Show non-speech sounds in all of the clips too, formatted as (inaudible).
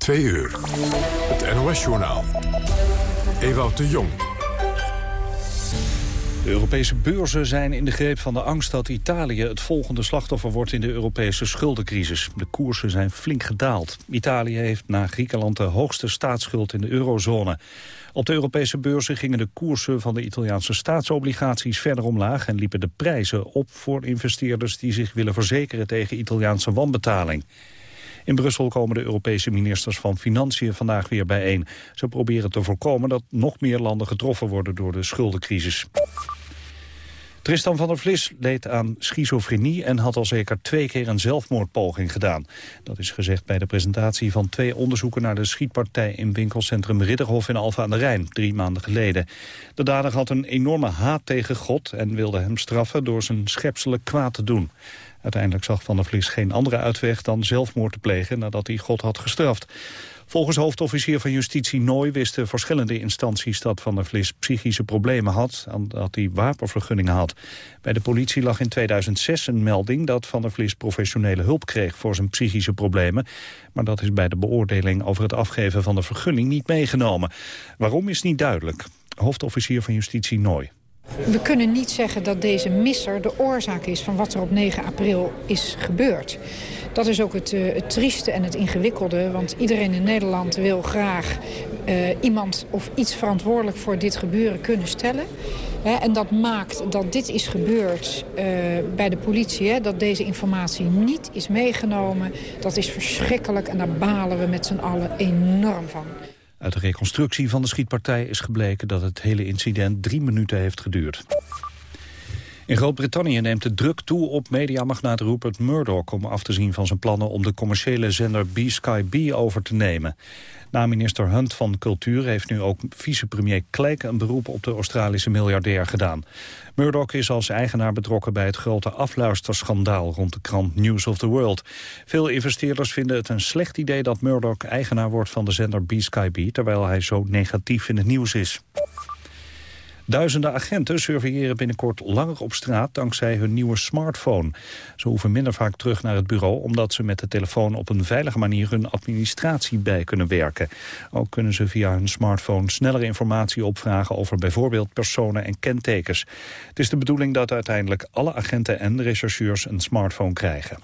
Twee uur. Het NOS-journaal. Ewout de Jong. De Europese beurzen zijn in de greep van de angst dat Italië het volgende slachtoffer wordt in de Europese schuldencrisis. De koersen zijn flink gedaald. Italië heeft na Griekenland de hoogste staatsschuld in de eurozone. Op de Europese beurzen gingen de koersen van de Italiaanse staatsobligaties verder omlaag en liepen de prijzen op voor investeerders die zich willen verzekeren tegen Italiaanse wanbetaling. In Brussel komen de Europese ministers van Financiën vandaag weer bijeen. Ze proberen te voorkomen dat nog meer landen getroffen worden door de schuldencrisis. Tristan van der Vlis leed aan schizofrenie en had al zeker twee keer een zelfmoordpoging gedaan. Dat is gezegd bij de presentatie van twee onderzoeken naar de schietpartij in winkelcentrum Ridderhof in Alfa aan de Rijn, drie maanden geleden. De dader had een enorme haat tegen God en wilde hem straffen door zijn schepselen kwaad te doen. Uiteindelijk zag Van der Vlis geen andere uitweg dan zelfmoord te plegen nadat hij God had gestraft. Volgens hoofdofficier van Justitie Nooy wisten verschillende instanties dat Van der Vlis psychische problemen had en dat hij wapenvergunningen had. Bij de politie lag in 2006 een melding dat Van der Vlis professionele hulp kreeg voor zijn psychische problemen. Maar dat is bij de beoordeling over het afgeven van de vergunning niet meegenomen. Waarom is niet duidelijk. Hoofdofficier van Justitie Nooy. We kunnen niet zeggen dat deze misser de oorzaak is van wat er op 9 april is gebeurd. Dat is ook het, uh, het trieste en het ingewikkelde. Want iedereen in Nederland wil graag uh, iemand of iets verantwoordelijk voor dit gebeuren kunnen stellen. En dat maakt dat dit is gebeurd uh, bij de politie. Dat deze informatie niet is meegenomen. Dat is verschrikkelijk en daar balen we met z'n allen enorm van. Uit de reconstructie van de schietpartij is gebleken dat het hele incident drie minuten heeft geduurd. In Groot-Brittannië neemt de druk toe op mediamagnaat Rupert Murdoch... om af te zien van zijn plannen om de commerciële zender B-Sky over te nemen. Na minister Hunt van Cultuur heeft nu ook vicepremier Clegg... een beroep op de Australische miljardair gedaan. Murdoch is als eigenaar betrokken bij het grote afluisterschandaal... rond de krant News of the World. Veel investeerders vinden het een slecht idee dat Murdoch eigenaar wordt van de zender B-Sky terwijl hij zo negatief in het nieuws is. Duizenden agenten surveilleren binnenkort langer op straat dankzij hun nieuwe smartphone. Ze hoeven minder vaak terug naar het bureau omdat ze met de telefoon op een veilige manier hun administratie bij kunnen werken. Ook kunnen ze via hun smartphone sneller informatie opvragen over bijvoorbeeld personen en kentekens. Het is de bedoeling dat uiteindelijk alle agenten en rechercheurs een smartphone krijgen.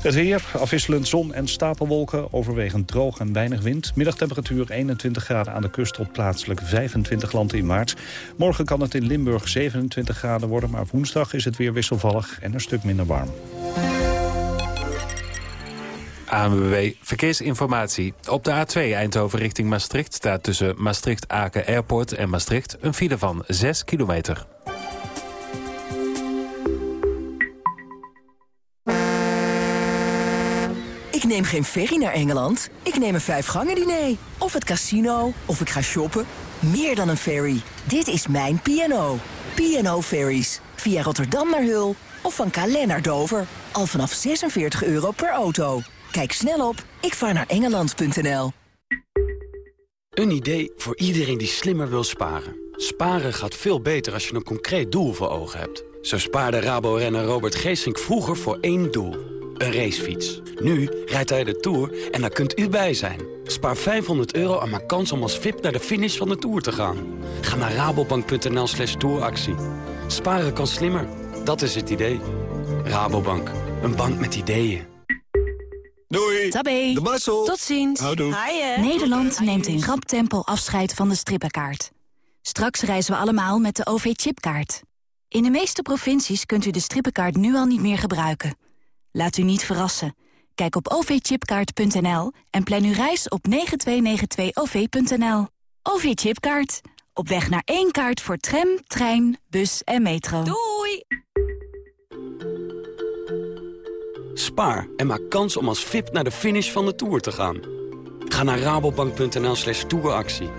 Het weer, afwisselend zon en stapelwolken, overwegend droog en weinig wind. Middagtemperatuur 21 graden aan de kust op plaatselijk 25 landen in maart. Morgen kan het in Limburg 27 graden worden, maar woensdag is het weer wisselvallig en een stuk minder warm. ANWB Verkeersinformatie. Op de A2 Eindhoven richting Maastricht staat tussen Maastricht-Aken Airport en Maastricht een file van 6 kilometer. Ik neem geen ferry naar Engeland. Ik neem een vijfgangen diner. Of het casino. Of ik ga shoppen. Meer dan een ferry. Dit is mijn P&O. P&O Ferries. Via Rotterdam naar Hul. Of van Calais naar Dover. Al vanaf 46 euro per auto. Kijk snel op ikvaarnaarengeland.nl Een idee voor iedereen die slimmer wil sparen. Sparen gaat veel beter als je een concreet doel voor ogen hebt. Zo spaarde Rabo-renner Robert Geesink vroeger voor één doel een racefiets. Nu rijdt hij de Tour en daar kunt u bij zijn. Spaar 500 euro en maak kans om als VIP naar de finish van de Tour te gaan. Ga naar rabobank.nl slash touractie. Sparen kan slimmer, dat is het idee. Rabobank, een bank met ideeën. Doei. Tabé. De Marcel. Tot ziens. Houdoe. Nederland neemt in rap tempo afscheid van de strippenkaart. Straks reizen we allemaal met de OV-chipkaart. In de meeste provincies kunt u de strippenkaart nu al niet meer gebruiken. Laat u niet verrassen. Kijk op ovchipkaart.nl en plan uw reis op 9292-OV.nL. OV-chipkaart. Op weg naar één kaart voor tram, trein, bus en metro. Doei! Spaar en maak kans om als VIP naar de finish van de Tour te gaan. Ga naar rabobank.nl slash touractie.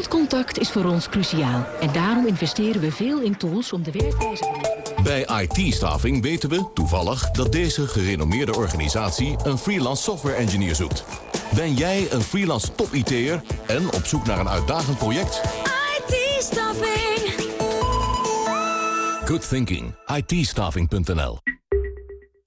Klantcontact is voor ons cruciaal. En daarom investeren we veel in tools om de werkwijze van Bij IT-staving weten we toevallig dat deze gerenommeerde organisatie een freelance software engineer zoekt. Ben jij een freelance top-IT'er en op zoek naar een uitdagend project? IT-staffing. Good thinking. ITstaffing.nl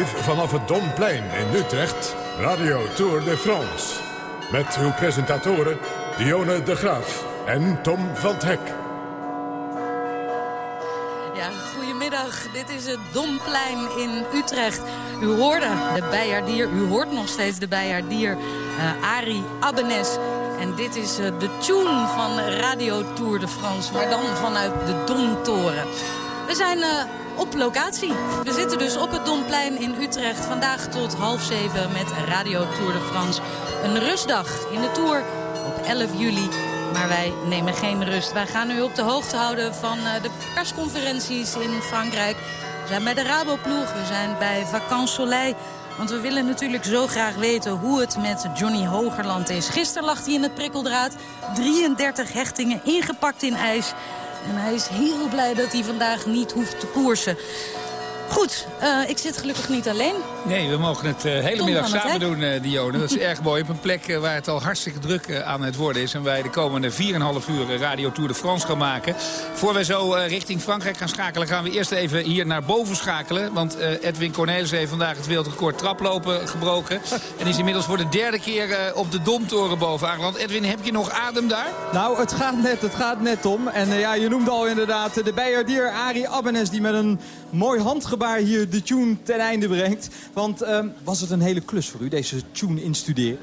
Vanaf het Domplein in Utrecht, Radio Tour de France. Met uw presentatoren Dione de Graaf en Tom van het Hek. Ja, goedemiddag. Dit is het Domplein in Utrecht. U hoorde de bijaardier, u hoort nog steeds de bijaardier uh, Arie Abbenes. En dit is uh, de tune van Radio Tour de France, maar dan vanuit de Domtoren. We zijn... Uh, op locatie. We zitten dus op het Domplein in Utrecht. Vandaag tot half zeven met Radio Tour de France. Een rustdag in de Tour op 11 juli. Maar wij nemen geen rust. Wij gaan u op de hoogte houden van de persconferenties in Frankrijk. We zijn bij de Raboploeg, we zijn bij Vacances Soleil. Want we willen natuurlijk zo graag weten hoe het met Johnny Hogerland is. Gisteren lag hij in het prikkeldraad. 33 hechtingen ingepakt in ijs. En hij is heel blij dat hij vandaag niet hoeft te koersen. Goed, uh, ik zit gelukkig niet alleen. Nee, we mogen het uh, hele Tom middag het samen doen, uh, Dione. Dat is (laughs) erg mooi. Op een plek uh, waar het al hartstikke druk uh, aan het worden is. En wij de komende 4,5 uur Radio Tour de France gaan maken. Voor wij zo uh, richting Frankrijk gaan schakelen, gaan we eerst even hier naar boven schakelen. Want uh, Edwin Cornelis heeft vandaag het wereldrecord traplopen gebroken. (laughs) En is inmiddels voor de derde keer uh, op de Domtoren boven aangeland. Edwin, heb je nog adem daar? Nou, het gaat net, het gaat net, Tom. En uh, ja, je noemde al inderdaad de bijaardier Arie Abbenes... die met een mooi handgebaar hier de tune ten einde brengt. Want uh, was het een hele klus voor u, deze tune instuderen?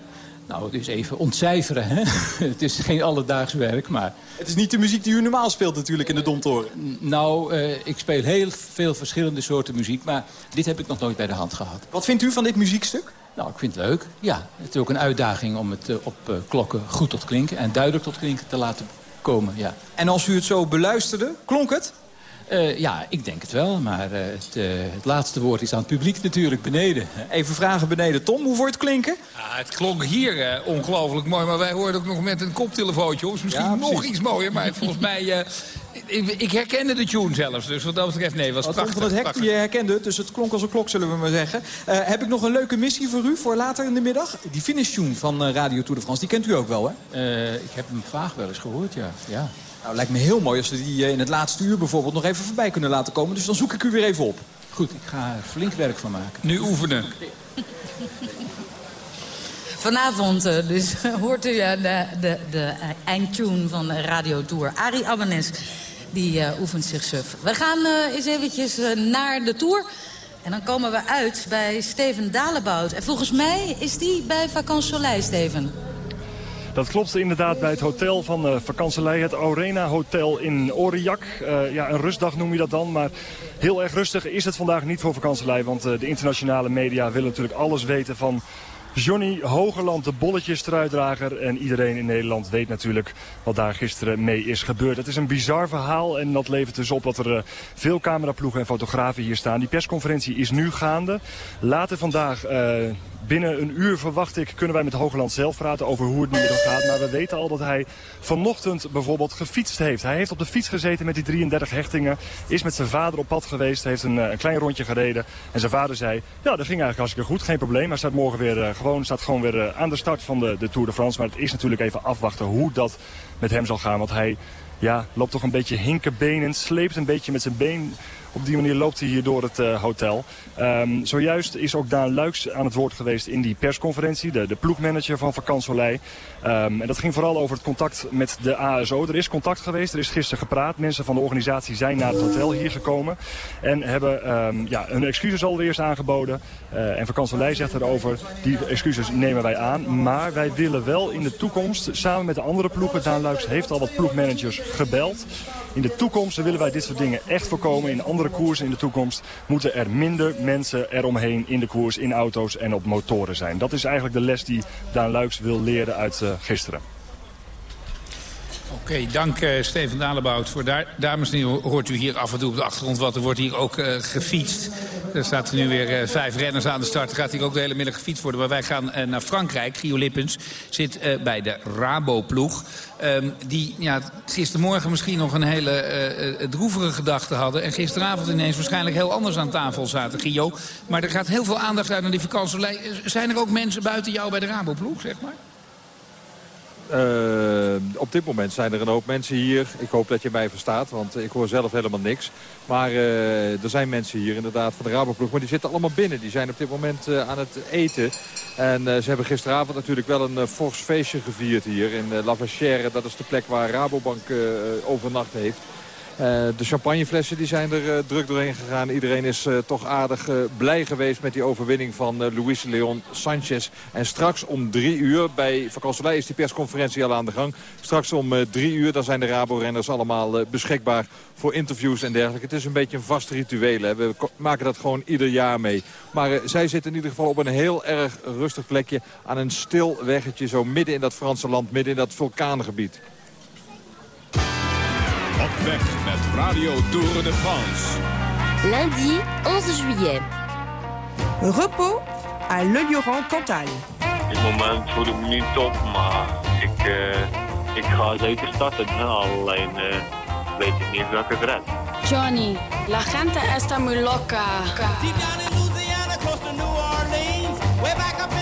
Nou, het is even ontcijferen, hè. (laughs) het is geen alledaags werk, maar... Het is niet de muziek die u normaal speelt natuurlijk in de Domtoren. Nou, uh, ik speel heel veel verschillende soorten muziek, maar dit heb ik nog nooit bij de hand gehad. Wat vindt u van dit muziekstuk? Nou, ik vind het leuk. Ja, het is ook een uitdaging om het uh, op uh, klokken goed tot klinken en duidelijk tot klinken te laten komen, ja. En als u het zo beluisterde, klonk het? Uh, ja, ik denk het wel, maar uh, het, uh, het, laatste woord is aan het publiek natuurlijk beneden. Even vragen beneden. Tom, hoe wordt het klinken? Ja, het klonk hier ongelooflijk mooi, maar wij hoorden ook nog met een koptelefoontje. Of misschien ja, nog iets mooier, maar volgens mij... Ik, ik, herkende de tune zelfs, dus wat dat betreft, nee, was Wat prachtig. Van het hek, prachtig. je herkende het, dus het klonk als een klok, zullen we maar zeggen. heb ik nog een leuke missie voor u, voor later in de middag? Die finish tune van Radio Tour de France, die kent u ook wel, hè? ik heb hem vaag wel eens gehoord, ja. ja. Nou, lijkt me heel mooi als we die in het laatste uur bijvoorbeeld nog even voorbij kunnen laten komen. Dus dan zoek ik u weer even op. Goed, ik ga er flink werk van maken. Nu oefenen. Vanavond uh, dus (laughs) hoort u uh, de, de, de eindtune van Radio Tour. Arie Abbenes, die uh, oefent zich suf. We gaan eens eventjes naar de Tour. En dan komen we uit bij Steven Dalebout. En volgens mij is die bij Vacances Soleil, Steven. Dat klopt inderdaad bij het hotel van uh, het Arena Hotel in Aurillac. Uh, ja, een rustdag noem je dat dan, maar heel erg rustig is het vandaag niet voor Vakanselij. Want uh, de internationale media willen natuurlijk alles weten van Johnny Hogerland, de bolletjestruitdrager. En iedereen in Nederland weet natuurlijk wat daar gisteren mee is gebeurd. Het is een bizar verhaal en dat levert dus op dat er veel cameraploegen en fotografen hier staan. Die persconferentie is nu gaande. Later vandaag... Binnen een uur verwacht ik kunnen wij met Hoogland zelf praten over hoe het nu met hem gaat. Maar we weten al dat hij vanochtend bijvoorbeeld gefietst heeft. Hij heeft op de fiets gezeten met die 33 hechtingen. Is met zijn vader op pad geweest. Heeft een, een klein rondje gereden. En zijn vader zei, ja dat ging eigenlijk hartstikke goed. Geen probleem. Hij staat morgen weer, uh, gewoon, staat gewoon weer uh, aan de start van de, de Tour de France. Maar het is natuurlijk even afwachten hoe dat met hem zal gaan. Want hij ja, loopt toch een beetje hinkenbenen. Sleept een beetje met zijn been op die manier loopt hij hier door het uh, hotel. Um, zojuist is ook Daan Luiks aan het woord geweest in die persconferentie. De, de ploegmanager van Vakansolei. Um, en dat ging vooral over het contact met de ASO. Er is contact geweest, er is gisteren gepraat. Mensen van de organisatie zijn naar het hotel hier gekomen. En hebben um, ja, hun excuses allereerst aangeboden. Uh, en Vakansolei zegt erover, die excuses nemen wij aan. Maar wij willen wel in de toekomst, samen met de andere ploegen... Daan Luiks heeft al wat ploegmanagers gebeld... In de toekomst willen wij dit soort dingen echt voorkomen. In andere koersen in de toekomst moeten er minder mensen eromheen in de koers, in auto's en op motoren zijn. Dat is eigenlijk de les die Daan Luiks wil leren uit uh, gisteren. Oké, dank uh, Steven Dalebout. Voor daar, dames en heren hoort u hier af en toe op de achtergrond wat. Er wordt hier ook uh, gefietst. Er staat nu weer uh, vijf renners aan de start. Er gaat hier ook de hele middag gefietst worden. Maar wij gaan naar Frankrijk. Gio Lippens zit bij de Rabo-ploeg. Um, die ja, gistermorgen misschien nog een hele droevige gedachte hadden. En gisteravond ineens waarschijnlijk heel anders aan tafel zaten, Gio. Maar er gaat heel veel aandacht uit naar die vakantie. Zijn er ook mensen buiten jou bij de Rabo-ploeg, zeg maar? Uh, op dit moment zijn er een hoop mensen hier. Ik hoop dat je mij verstaat, want ik hoor zelf helemaal niks. Maar uh, er zijn mensen hier inderdaad van de Raboploeg. Maar die zitten allemaal binnen. Die zijn op dit moment uh, aan het eten. En ze hebben gisteravond natuurlijk wel een fors feestje gevierd hier in La Vachère. Dat is de plek waar Rabobank overnacht heeft. Uh, de champagneflessen die zijn er uh, druk doorheen gegaan. Iedereen is uh, toch aardig blij geweest met die overwinning van Luis Leon Sanchez. En straks om drie uur, bij Vakansolei is die persconferentie al aan de gang. Straks om drie uur, dan zijn de Rabo-renners allemaal beschikbaar voor interviews en dergelijke. Het is een beetje een vast ritueel. Hè. We maken dat gewoon ieder jaar mee. Maar zij zitten in ieder geval op een heel erg rustig plekje aan een stil weggetje. Zo midden in dat Franse land, midden in dat vulkaangebied. Weg met Radio Tour de France. Lundi 11 juillet. Repos à Le Cantal. Op dit moment voel ik me niet top, maar ik, uh, ik ga zeker starten. Alleen uh, weet ik niet welke ik red. Johnny, la gente está muy loca. Deep down in Louisiana, close to New Orleans. Way back up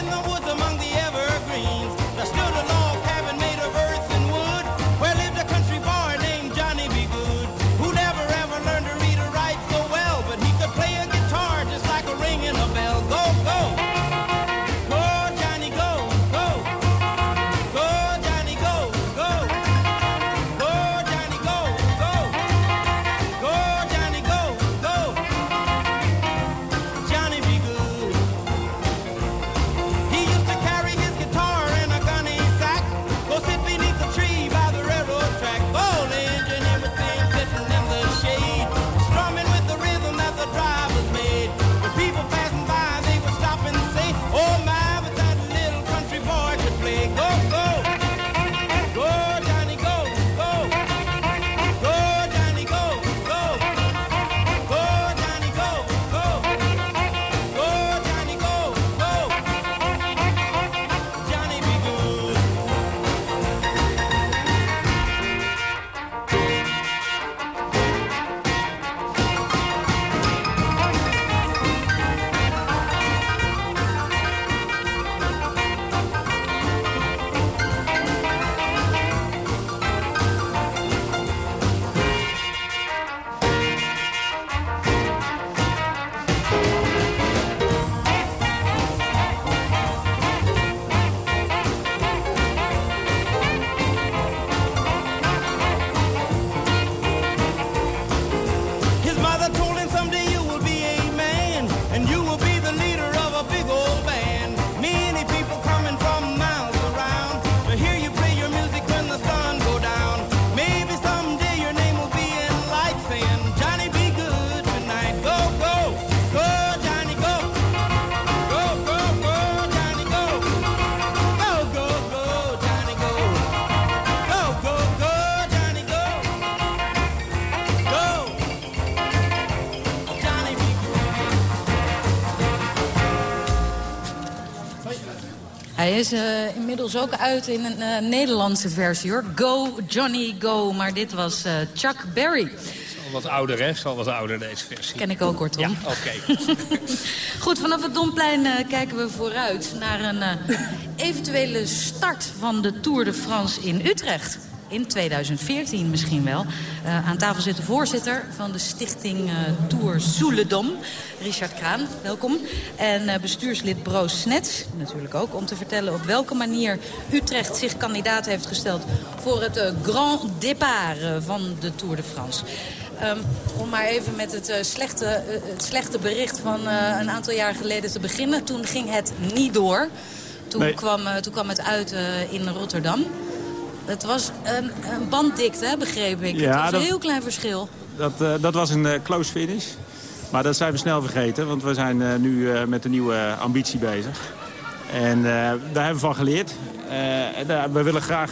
is eh, inmiddels ook uit in een eh, Nederlandse versie, hoor. Go, Johnny, go. Maar dit was eh, Chuck Berry. Al wat ouder, hè? Zal wat ouder, deze versie. Ken ik ook, hoor, Tom. Ja, oké. (laughs) Goed, vanaf het Domplein kijken we vooruit naar een eventuele start van de Tour de France in Utrecht. In 2014 misschien wel. Uh, aan tafel zit de voorzitter van de stichting uh, Tour Soeledom, Richard Kraan. Welkom. En uh, bestuurslid Broos Snets, natuurlijk ook, om te vertellen op welke manier Utrecht zich kandidaat heeft gesteld voor het Grand Départ van de Tour de France. Um, om maar even met het, uh, slechte, uh, het slechte bericht van uh, een aantal jaar geleden te beginnen. Toen ging het niet door. Toen, nee. kwam, toen kwam het uit in Rotterdam. Het was een, een banddikte, begreep ik. Ja, het was dat, een heel klein verschil. Dat, dat was een close finish. Maar dat zijn we snel vergeten, want we zijn nu met een nieuwe ambitie bezig. En daar hebben we van geleerd. We willen graag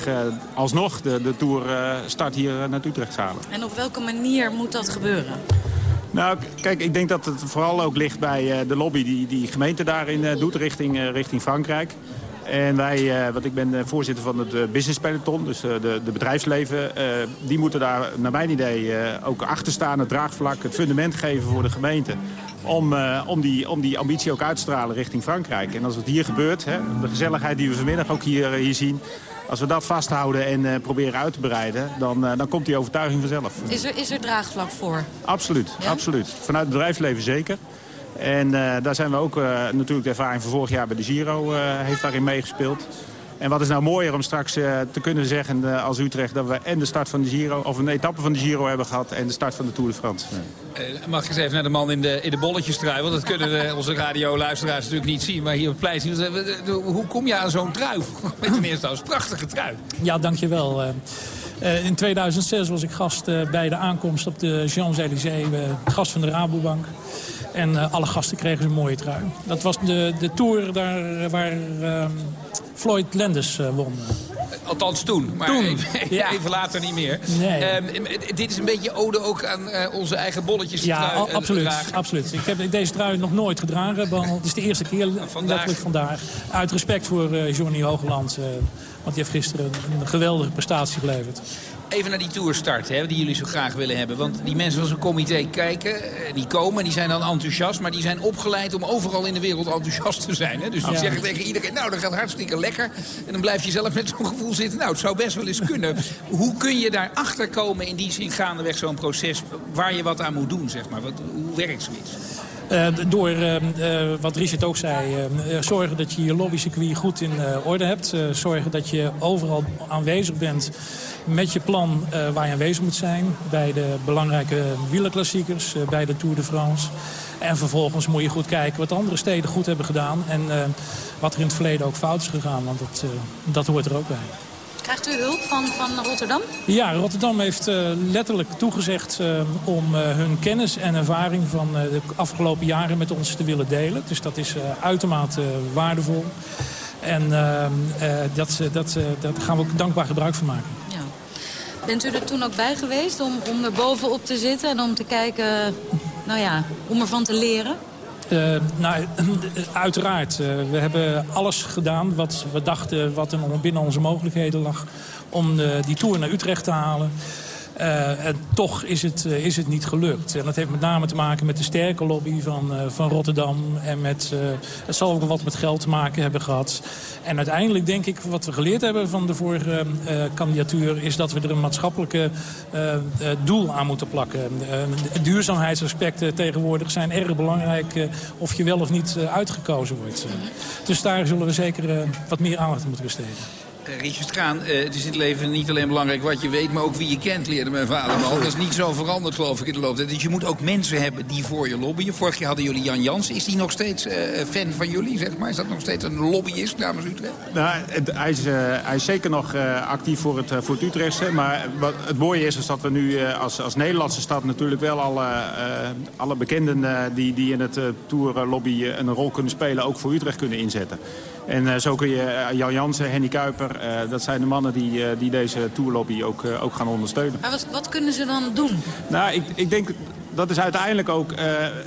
alsnog de, de Tour start hier naar Utrecht halen. En op welke manier moet dat gebeuren? Nou, kijk, ik denk dat het vooral ook ligt bij de lobby die die gemeente daarin doet richting, richting Frankrijk. En wij, wat ik ben voorzitter van het business peloton, dus de, de bedrijfsleven... die moeten daar naar mijn idee ook achter staan, het draagvlak, het fundament geven voor de gemeente om, uh, om, die, om die ambitie ook uit te stralen richting Frankrijk. En als het hier gebeurt, hè, de gezelligheid die we vanmiddag ook hier, hier zien... Als we dat vasthouden en uh, proberen uit te breiden, dan, uh, dan komt die overtuiging vanzelf. Is er, is er draagvlak voor? Absoluut, ja? absoluut. Vanuit het bedrijfsleven zeker. En uh, daar zijn we ook natuurlijk de ervaring van vorig jaar bij de Giro heeft daarin meegespeeld. En wat is nou mooier om straks uh, te kunnen zeggen uh, als Utrecht... dat we en de start van de Giro, of een etappe van de Giro hebben gehad... en de start van de Tour de France. Uh, mag ik eens even naar de man in de, in de bolletjestrui? Want dat kunnen de, onze radioluisteraars natuurlijk niet zien. Maar hier op plein zien Hoe kom je aan zo'n trui? (laughs) Met een eerste als prachtige trui. Ja, dankjewel. Uh, in 2006 was ik gast bij de aankomst op de Champs-Élysées. gast van de Rabobank. En alle gasten kregen een mooie trui. Dat was de, de tour daar waar ehm, Floyd Landis uh, won. Althans toen, maar toen, even, (laughs) ja. even, later niet meer. Nee. Um, dit is een beetje ode ook aan uh, onze eigen bolletjes. Ja, trui, absoluut, absoluut. Ik heb deze trui nog nooit gedragen. Het is de eerste keer (laughs) vandaag. letterlijk vandaag. Uit respect voor uh, Johnny Hogeland. want die heeft gisteren een geweldige prestatie geleverd. Even naar die tourstart hè, die jullie zo graag willen hebben. Want die mensen van zo'n comité kijken, die komen, die zijn dan enthousiast. Maar die zijn opgeleid om overal in de wereld enthousiast te zijn. Hè? Dus die ja. zeggen tegen iedereen, nou dat gaat hartstikke lekker. En dan blijf je zelf met zo'n gevoel zitten. Nou, het zou best wel eens kunnen. Hoe kun je daarachter komen in die zin gaandeweg zo'n proces... waar je wat aan moet doen, zeg maar? Wat, hoe werkt zoiets? Uh, door uh, uh, wat Richard ook zei, zorgen dat je je lobbycircuit goed in orde hebt. zorgen dat je overal aanwezig bent met je plan waar je aanwezig moet zijn. Bij de belangrijke wielerklassiekers, bij de Tour de France. En vervolgens moet je goed kijken wat andere steden goed hebben gedaan. En wat er in het verleden ook fout is gegaan, want dat, dat hoort er ook bij. Krijgt u hulp van, van Rotterdam? Ja, Rotterdam heeft uh, letterlijk toegezegd uh, om uh, hun kennis en ervaring van de afgelopen jaren met ons te willen delen. Dus dat is uitermate waardevol. En dat, dat, dat gaan we ook dankbaar gebruik van maken. Ja. Bent u er toen ook bij geweest om, om er bovenop te zitten en om te kijken, nou ja, om ervan te leren? Uh, nou, uiteraard. Uh, we hebben alles gedaan wat we dachten wat binnen onze mogelijkheden lag... om die tour naar Utrecht te halen. Uh, en toch is het, uh, is het niet gelukt. En dat heeft met name te maken met de sterke lobby van, uh, van Rotterdam. En met, het zal ook wat met geld te maken hebben gehad. En uiteindelijk denk ik, wat we geleerd hebben van de vorige kandidatuur... is dat we er een maatschappelijke doel aan moeten plakken. duurzaamheidsaspecten tegenwoordig zijn erg belangrijk... of je wel of niet uitgekozen wordt. Dus daar zullen we zeker wat meer aandacht aan moeten besteden. Uh, Richard Kraan, uh, het is in het leven niet alleen belangrijk wat je weet... maar ook wie je kent, leerde mijn vader al. Dat is niet zo veranderd, geloof ik, in de loop der Dus je moet ook mensen hebben die voor je lobbyen. Vorig jaar hadden jullie Jan Jans. Is die nog steeds uh, fan van jullie, zeg maar? Is dat nog steeds een lobbyist namens Utrecht? Nou, hij, is, hij is zeker nog actief voor het, voor Utrechtse. Maar wat het mooie is, is dat we nu als, als Nederlandse stad... natuurlijk wel alle, alle bekenden die, die in het tourlobby een rol kunnen spelen... ook voor Utrecht kunnen inzetten. En uh, zo kun je uh, Jan Jansen, Henny Kuiper, uh, dat zijn de mannen die, die deze tourlobby ook, ook gaan ondersteunen. Maar wat, wat kunnen ze dan doen? Nou, ik, ik denk dat is uiteindelijk ook, uh,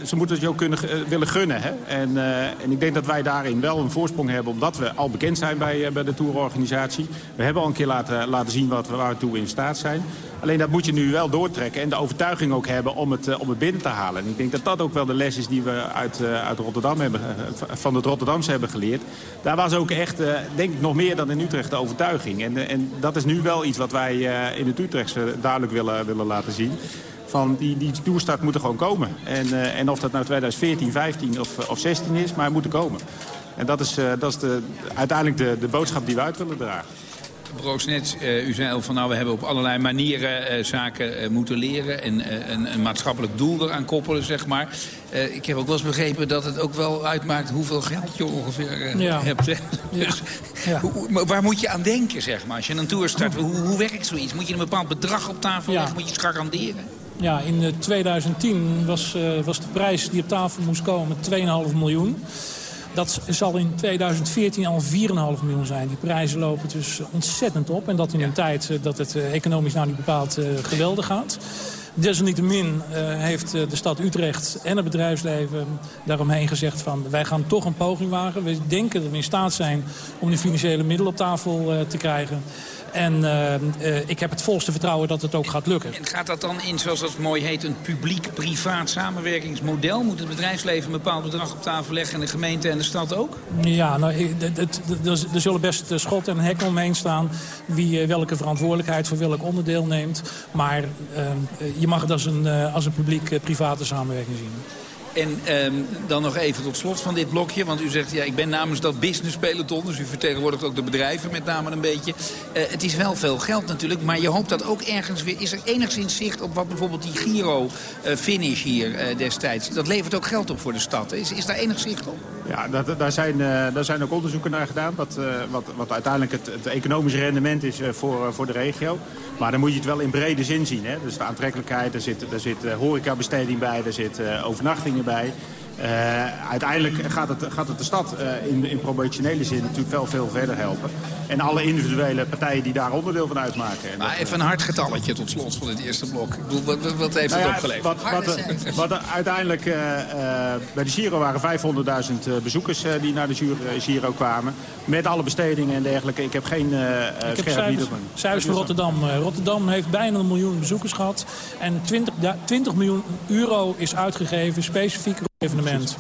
ze moeten het je ook kunnen, uh, willen gunnen. Hè? En, uh, en ik denk dat wij daarin wel een voorsprong hebben... omdat we al bekend zijn bij, bij de tourorganisatie. We hebben al een keer laten, laten zien wat we, waartoe we in staat zijn. Alleen dat moet je nu wel doortrekken en de overtuiging ook hebben om het, eh, om het binnen te halen. En ik denk dat dat ook wel de les is die we uit, eh, uit Rotterdam hebben, eh, van het Rotterdamse hebben geleerd. Daar was ook echt, denk ik, nog meer dan in Utrecht de overtuiging. En, en dat is nu wel iets wat wij in het Utrechtse duidelijk willen, willen laten zien. Van die, die toerstart moet er gewoon komen. En, en of dat nou 2014, 15 of, of 16 is, maar hij moet er komen. En dat is, dat is de, uiteindelijk de, de boodschap die we uit willen dragen. Broos net, eh, u zei al van nou we hebben op allerlei manieren eh, zaken eh, moeten leren en een, een maatschappelijk doel eraan koppelen, zeg maar. Ik heb ook wel eens begrepen dat het ook wel uitmaakt hoeveel geld je ongeveer Ja. hebt. hè. Dus, hoe- maar waar moet je aan denken, zeg maar, als je een tour start? Hoe, hoe werkt zoiets? Moet je een bepaald bedrag op tafel Ja. leggen? Moet je het garanderen? Ja, in eh, 2010 was, was de prijs die op tafel moest komen 2,5 miljoen. Dat zal in 2014 al 4,5 miljoen zijn. Die prijzen lopen dus ontzettend op. En dat in een tijd eh, dat het eh, economisch nou niet bepaald eh, geweldig gaat. Desalniettemin eh, heeft eh, de stad Utrecht en het bedrijfsleven daaromheen gezegd van... wij gaan toch een poging wagen. We denken dat we in staat zijn om de financiële middelen op tafel eh, te krijgen. En ik heb het volste vertrouwen dat het ook gaat lukken. En gaat dat dan in, zoals dat mooi heet, een publiek-privaat samenwerkingsmodel? Moet het bedrijfsleven een bepaald bedrag op tafel leggen en de gemeente en de stad ook? Ja, nou, er zullen best schot en hekken omheen staan... wie welke verantwoordelijkheid voor welk onderdeel neemt. Maar je mag het als een, eh, als een publiek-private samenwerking zien. En ehm, dan nog even tot slot van dit blokje. Want u zegt, ja, ik ben namens dat business peloton. Dus u vertegenwoordigt ook de bedrijven met name een beetje. Eh, het is wel veel geld natuurlijk. Maar je hoopt dat ook ergens weer... Is er enigszins zicht op wat bijvoorbeeld die Giro-finish hier eh, destijds... Dat levert ook geld op voor de stad. Is, is daar enig zicht op? Ja, daar, zijn, eh, daar zijn ook onderzoeken naar gedaan. Wat, eh, wat, wat uiteindelijk het, het economische rendement is eh, voor, eh, voor de regio. Maar dan moet je het wel in brede zin zien. Hè? Dus de aantrekkelijkheid, daar zit, daar zit eh, horecabesteding bij, daar zit eh, overnachtingen bij. Right. Eh, uiteindelijk gaat het, gaat het de stad eh, in, in promotionele zin natuurlijk wel veel verder helpen. En alle individuele partijen die daar onderdeel van uitmaken. En Maar dat, even een hard getalletje tot slot van dit eerste blok. Ik bedoel, wat, wat- wat heeft Nou het ja, opgeleverd? Wat, wat, wat, er uiteindelijk eh, eh, bij de Giro waren 500.000 eh, bezoekers eh, die naar de Giro, eh, kwamen. Met alle bestedingen en dergelijke. Ik heb geen eh eh, Ik heb cijfers, cijfers voor Rotterdam. Eh, Rotterdam heeft bijna een miljoen bezoekers gehad. En 20, da- 20 miljoen euro is uitgegeven specifiek het evenement.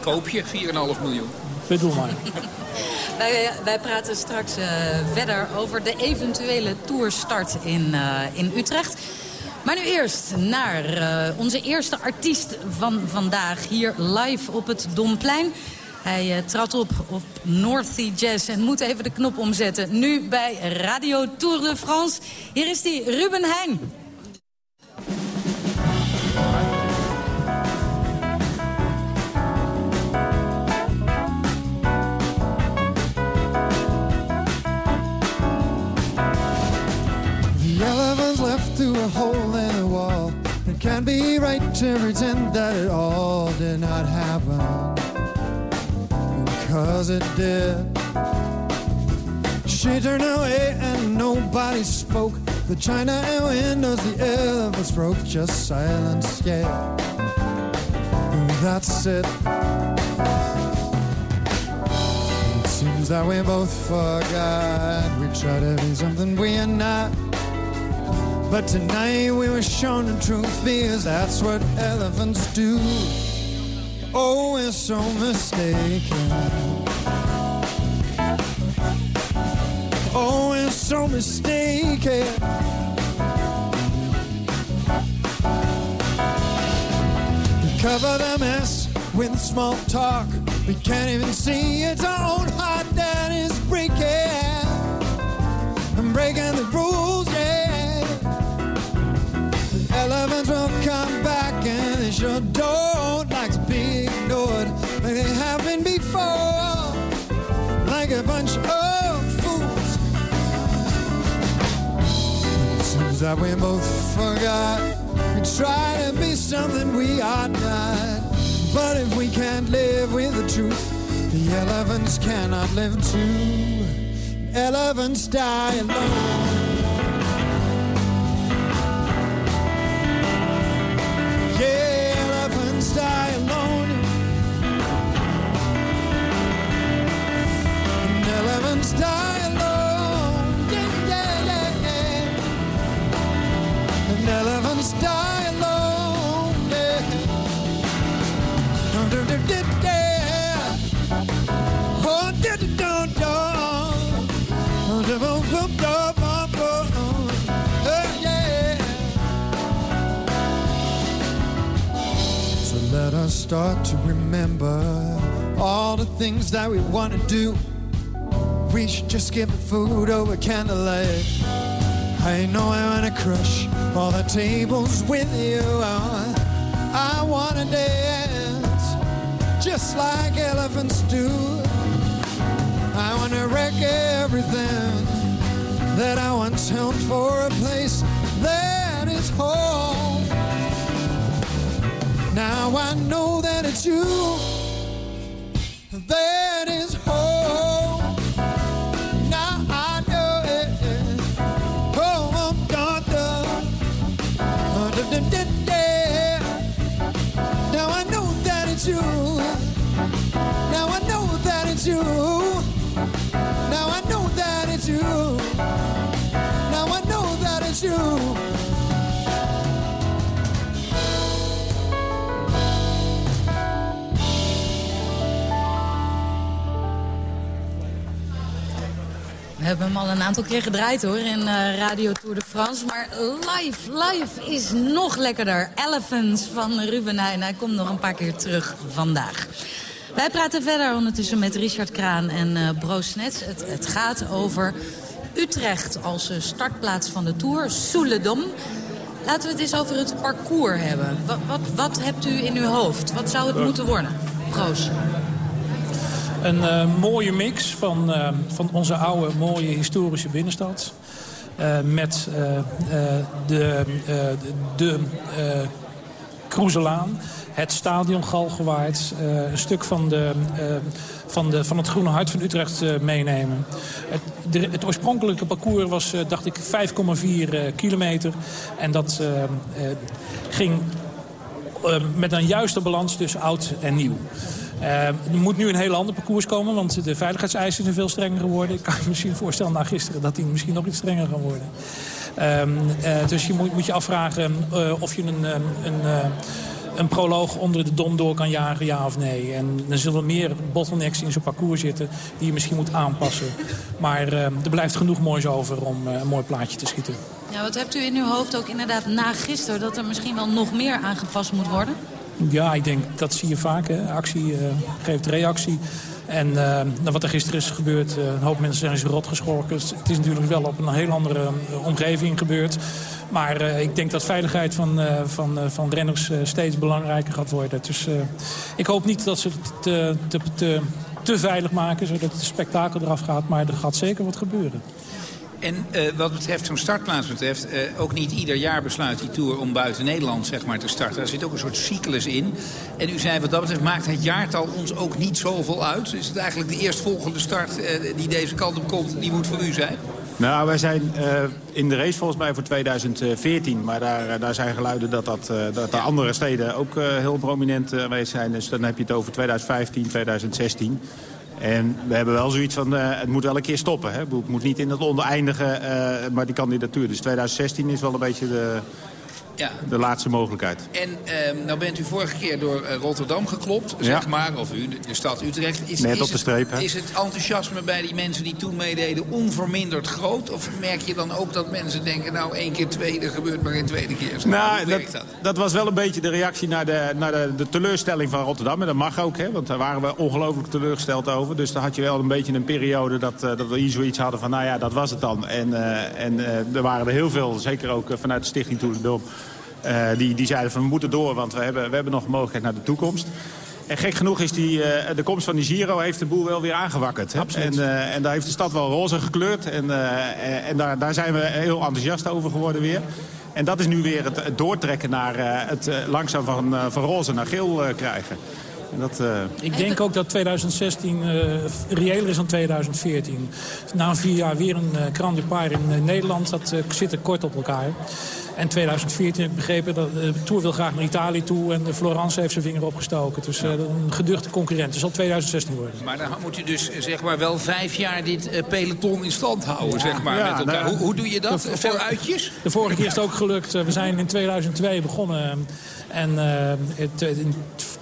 Koop je 4,5 miljoen. Bedoel maar. (laughs) Wij, wij praten straks eh, verder over de eventuele toerstart in, eh, in Utrecht. Maar nu eerst naar eh, onze eerste artiest van vandaag hier live op het Domplein. Hij eh, trad op op Northy Jazz en moet even de knop omzetten. Nu bij Radio Tour de France. Hier is hij, Ruben Heijn. Can't be right to pretend that it all did not happen. Because it did. She turned away and nobody spoke. The china and windows, the air elephants broke. Just silence, yeah. That's it. It seems that we both forgot. We try to be something we are not. But tonight we were shown the truth because that's what elephants do. Oh, we're so mistaken. Oh, we're so mistaken. We cover the mess with small talk. We can't even see it's our own heart that is breaking. I'm breaking the rules, Elephants will come back and they sure don't like to be ignored like they have been before. Like a bunch of fools. Seems that we both forgot. We try to be something we are not. But if we can't live with the truth, the elephants cannot live too. Elephants die alone. Start to remember all the things that we want to do. Should just skip the food over candlelight. I know I wanna crush all the tables with you. I wanna dance just like elephants do. I wanna wreck everything that I once held for a place that is home. Now I know that it's you Now I know that it's you. Now I know that it's you. We hebben hem al een aantal keer gedraaid hoor in eh, Radio Tour de France. Maar live, live is nog lekkerder. Elephants van Ruben Heijn. Hij komt nog een paar keer terug vandaag. Wij praten verder ondertussen met Richard Kraan en eh Bro Snets. Het, het gaat over Utrecht als eh, startplaats van de Tour. Soeledom. Laten we het eens over het parcours hebben. Wat, wat, wat hebt u in uw hoofd? Wat zou het moeten worden? Broos. Een eh, mooie mix van, van onze oude mooie historische binnenstad. Met de, de Kroezelaan, het stadion Galgenwaard, eh, een stuk van, de, eh, van, de, van het Groene Hart van Utrecht eh, meenemen. Het, het oorspronkelijke parcours was, dacht ik, 5,4 eh, kilometer. En dat ging met een juiste balans tussen oud en nieuw. Eh, er moet nu een heel ander parcours komen, want de veiligheidseisen zijn veel strenger geworden. Ik kan je misschien voorstellen na gisteren dat die misschien nog iets strenger gaan worden. Ehm, eh, dus je moet, moet je afvragen of je een, een, een proloog onder de dom door kan jagen, ja of nee. En er zullen meer bottlenecks in zo'n parcours zitten die je misschien moet aanpassen. Maar eh, er blijft genoeg moois over om eh, een mooi plaatje te schieten. Ja, wat hebt u in uw hoofd ook inderdaad na gisteren... dat er misschien wel nog meer aangepast moet worden? Ja, ik denk dat zie je vaak. Hè. Actie eh, geeft reactie. En eh, nou, wat er gisteren is gebeurd, eh, een hoop mensen zijn eens rot geschrokken. Dus Het is natuurlijk wel op een heel andere eh, omgeving gebeurd. Maar ik denk dat veiligheid van, eh, van, van renners steeds belangrijker gaat worden. Dus ik hoop niet dat ze het te, te, te, te veilig maken, zodat het spektakel eraf gaat. Maar er gaat zeker wat gebeuren. En eh, wat betreft zo'n startplaats betreft, eh, ook niet ieder jaar besluit die Tour om buiten Nederland zeg maar, te starten. Daar zit ook een soort cyclus in. En u zei wat dat betreft maakt het jaartal ons ook niet zoveel uit. Is het eigenlijk de eerstvolgende start eh, die deze kant op komt, die moet voor u zijn? Nou, wij zijn in de race volgens mij voor 2014. Maar daar, daar zijn geluiden dat, dat, dat er andere steden ook heel prominent geweest zijn. Dus dan heb je het over 2015, 2016. En we hebben wel zoiets van, eh, het moet wel een keer stoppen. Hè? Het moet niet in het oneindige, eh, maar die kandidatuur. Dus 2016 is wel een beetje de, Ja. de laatste mogelijkheid. En eh, nou bent u vorige keer door eh, Rotterdam geklopt, Ja. zeg maar. Of u, de, stad Utrecht. Is, Net is op de het- streep, hè? Is het enthousiasme bij die mensen die toen meededen onverminderd groot? Of merk je dan ook dat mensen denken, nou één keer tweede gebeurt maar geen tweede keer? Zeg. Nou, dat, dat? dat was wel een beetje de reactie naar, de, naar de, de teleurstelling van Rotterdam. En dat mag ook, hè, want daar waren we ongelooflijk teleurgesteld over. Dus dan had je wel een beetje een periode dat, eh, dat we hier zoiets hadden van... nou ja, dat was het dan. En, eh, en er waren er heel veel, zeker ook vanuit de Stichting Tour eh, die, die zeiden van we moeten door, want we hebben, we hebben nog een mogelijkheid naar de toekomst. En gek genoeg is die, eh, de komst van die Giro heeft de boel wel weer aangewakkerd. Hè? En, eh, en daar heeft de stad wel roze gekleurd. En, eh, en daar, daar zijn we heel enthousiast over geworden weer. En dat is nu weer het, het doortrekken naar eh, het langzaam van, eh, van roze naar geel eh, krijgen. En dat, eh, Ik denk ook dat 2016 eh reëler is dan 2014. Na vier jaar weer een uh, in Nederland. Dat zit er kort op elkaar. En 2014 heb ik begrepen dat de Tour wil graag naar Italië toe. En Florence heeft zijn vinger opgestoken. Dus uh, een geduchte concurrent. Het zal 2016 worden. Maar dan moet u dus zeg maar wel vijf jaar dit uh, peloton in stand houden. Zeg maar, Ja, met elkaar. nou, hoe, hoe doe je dat? de- Veel uitjes? De vorige keer is het ook gelukt. Eh, We zijn in 2002 begonnen. En eh, het, eh, in-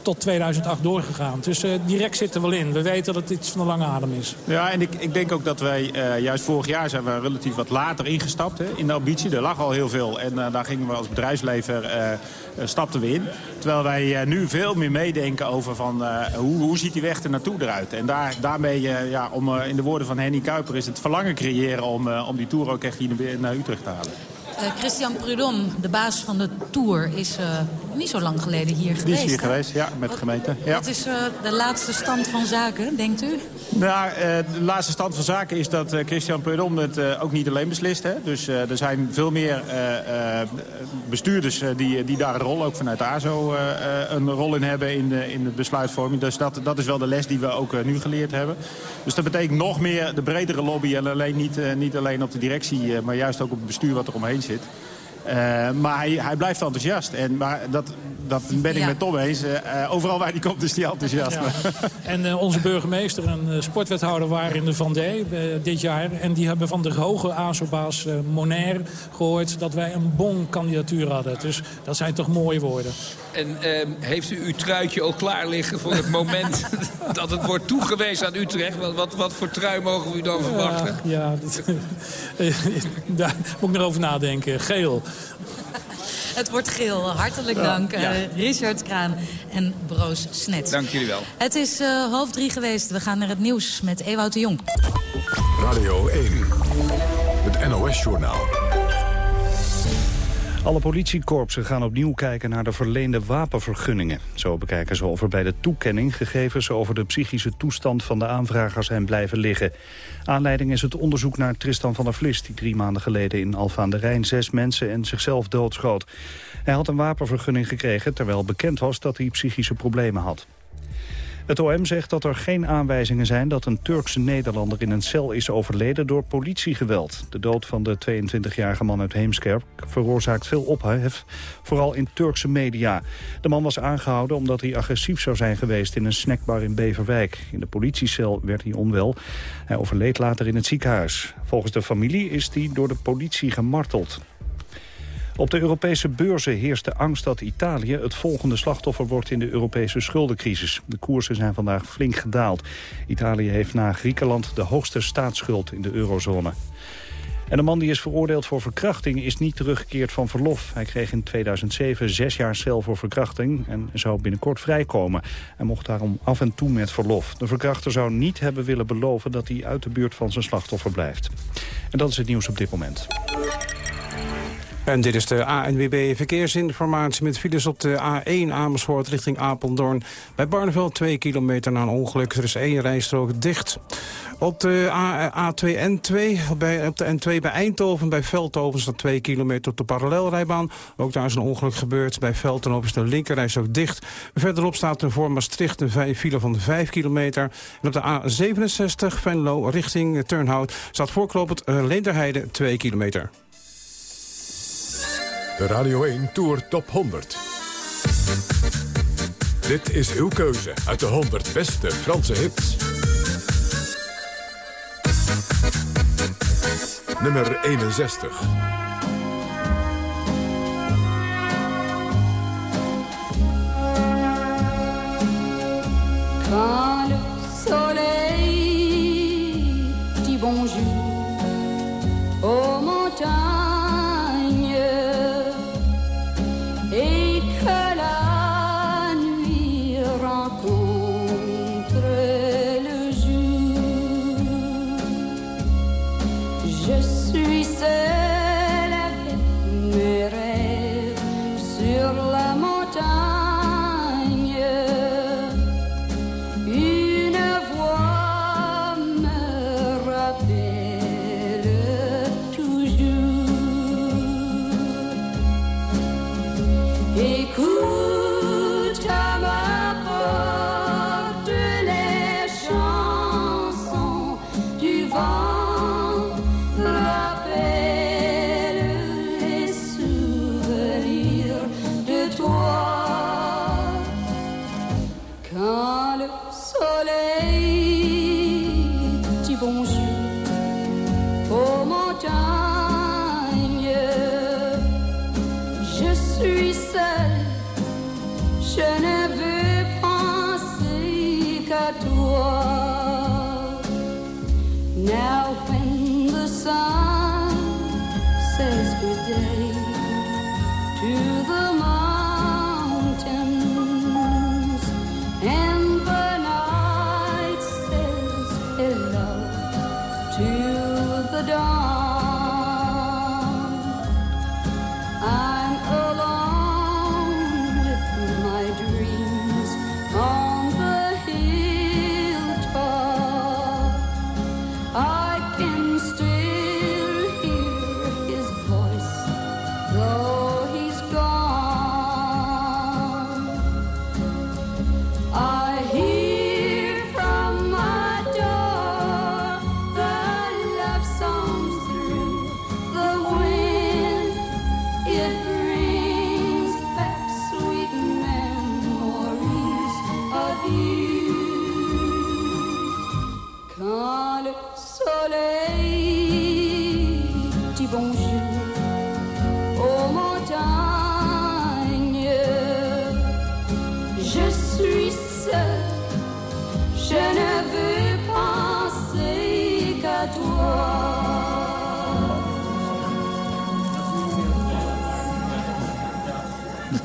tot 2008 doorgegaan. Dus eh, direct zit er wel in. We weten dat het iets van een lange adem is. Ja, en ik, ik denk ook dat wij, eh, juist vorig jaar zijn we relatief wat later ingestapt hè, in de ambitie. Er lag al heel veel en eh, daar gingen we als bedrijfsleven, eh, stapten we in. Terwijl wij nu veel meer meedenken over van, hoe, hoe ziet die weg er naartoe eruit. En daar, daarmee, ja, om, in de woorden van Henny Kuiper, is het verlangen creëren om, om die Tour ook echt hier naar Utrecht te halen. Eh, Christian Prudhomme, de baas van de Tour, is eh, niet zo lang geleden hier Die geweest. is hier hè? geweest, ja, met de gemeente. Ja. Wat is eh, de laatste stand van zaken, denkt u? Nou, de laatste stand van zaken is dat Christian Prudhomme het ook niet alleen beslist. Hè? Dus er zijn veel meer bestuurders die, die daar een rol, ook vanuit de ASO, een rol in hebben in de, in de besluitvorming. Dus dat, dat is wel de les die we ook nu geleerd hebben. Dus dat betekent nog meer de bredere lobby en alleen niet, niet alleen op de directie, maar juist ook op het bestuur wat er omheen zit. Eh, maar hij, hij blijft enthousiast. En, maar dat, dat ben ik Ja. met Tom eens. Eh, eh, overal waar hij komt is hij enthousiast. Ja. (laughs) En eh, onze burgemeester en eh, sportwethouder waren in de Vendée eh, dit jaar. En die hebben van de hoge ASO-baas Monair gehoord dat wij een bon kandidatuur hadden. Dus dat zijn toch mooie woorden. En ehm, heeft u uw truitje al klaar liggen voor het moment (laughs) dat het wordt toegewezen aan Utrecht? Wat, wat, wat voor trui mogen we u dan verwachten? Ja, ja dat, (laughs) daar moet ik nog over nadenken. Geel. Het wordt geel. Hartelijk dank, eh, Ja. Richard Kraan en Broos Snet. Dank jullie wel. Het is eh, half drie geweest. We gaan naar het nieuws met Ewout de Jong. Radio 1. Het NOS-journaal. Alle politiekorpsen gaan opnieuw kijken naar de verleende wapenvergunningen. Zo bekijken ze of er bij de toekenning gegevens over de psychische toestand van de aanvrager zijn blijven liggen. Aanleiding is het onderzoek naar Tristan van der Vlis, die drie maanden geleden in Alfa aan de Rijn zes mensen en zichzelf doodschoot. Hij had een wapenvergunning gekregen terwijl bekend was dat hij psychische problemen had. Het OM zegt dat er geen aanwijzingen zijn dat een Turkse Nederlander in een cel is overleden door politiegeweld. De dood van de 22-jarige man uit Heemskerk veroorzaakt veel ophef, vooral in Turkse media. De man was aangehouden omdat hij agressief zou zijn geweest in een snackbar in Beverwijk. In de politiecel werd hij onwel. Hij overleed later in het ziekenhuis. Volgens de familie is hij door de politie gemarteld. Op de Europese beurzen heerst de angst dat Italië het volgende slachtoffer wordt in de Europese schuldencrisis. De koersen zijn vandaag flink gedaald. Italië heeft na Griekenland de hoogste staatsschuld in de eurozone. En de man die is veroordeeld voor verkrachting is niet teruggekeerd van verlof. Hij kreeg in 2007 zes jaar cel voor verkrachting en zou binnenkort vrijkomen. Hij mocht daarom af en toe met verlof. De verkrachter zou niet hebben willen beloven dat hij uit de buurt van zijn slachtoffer blijft. En dat is het nieuws op dit moment. En dit is de ANWB Verkeersinformatie met files op de A1 Amersfoort richting Apeldoorn. Bij Barneveld 2 kilometer na een ongeluk. Er is één rijstrook dicht. Op de A, A2 N2, bij, op de N2 bij Eindhoven, bij Veldhoven staat 2 kilometer op de parallelrijbaan. Ook daar is een ongeluk gebeurd. Bij Veldhoven is de linkerrijstrook dicht. Verderop staat er voor Maastricht een file van 5 kilometer. En op de A67 Venlo richting Turnhout staat voorklopend uh, Leenderheide 2 kilometer. De Radio 1 Tour Top 100. Dit is uw keuze uit de 100 beste Franse hits. Nummer 61. Quand le soleil dit bonjour aux la Quand le soleil. Bonjour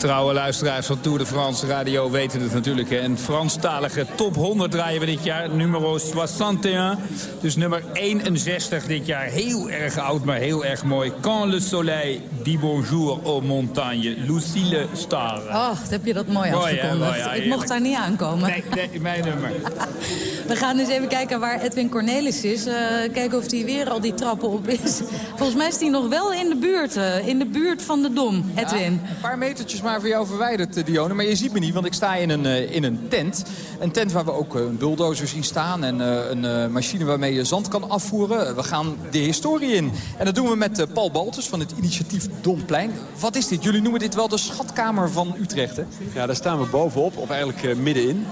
trouwe luisteraars van Tour de France Radio weten het natuurlijk. hè. Een Franstalige top 100 draaien we dit jaar. Nummer 61. Dus nummer 61 dit jaar. Heel erg oud, maar heel erg mooi. Quand le soleil dit bonjour aux montagnes. Lucille Star. Oh, heb je dat mooi afgekondigd. Mooi, ja, ik mocht daar niet aankomen. Nee, nee, mijn nummer. (laughs) We gaan eens even kijken waar Edwin Cornelis is. Eh, kijken of hij weer al die trappen op is. Volgens mij is hij nog wel in de buurt. eh, in de buurt van de Dom, Edwin. Een paar metertjes maar voor jou verwijderd, eh, Dione. Maar je ziet me niet, want ik sta in een, eh, in een tent. Een tent waar we ook eh, een bulldozer zien staan. En een machine waarmee je zand kan afvoeren. We gaan de historie in. En dat doen we met Paul Baltus van het initiatief Domplein. Wat is dit? Jullie noemen dit wel de schatkamer van Utrecht, hè? Ja, daar staan we bovenop, of eigenlijk middenin.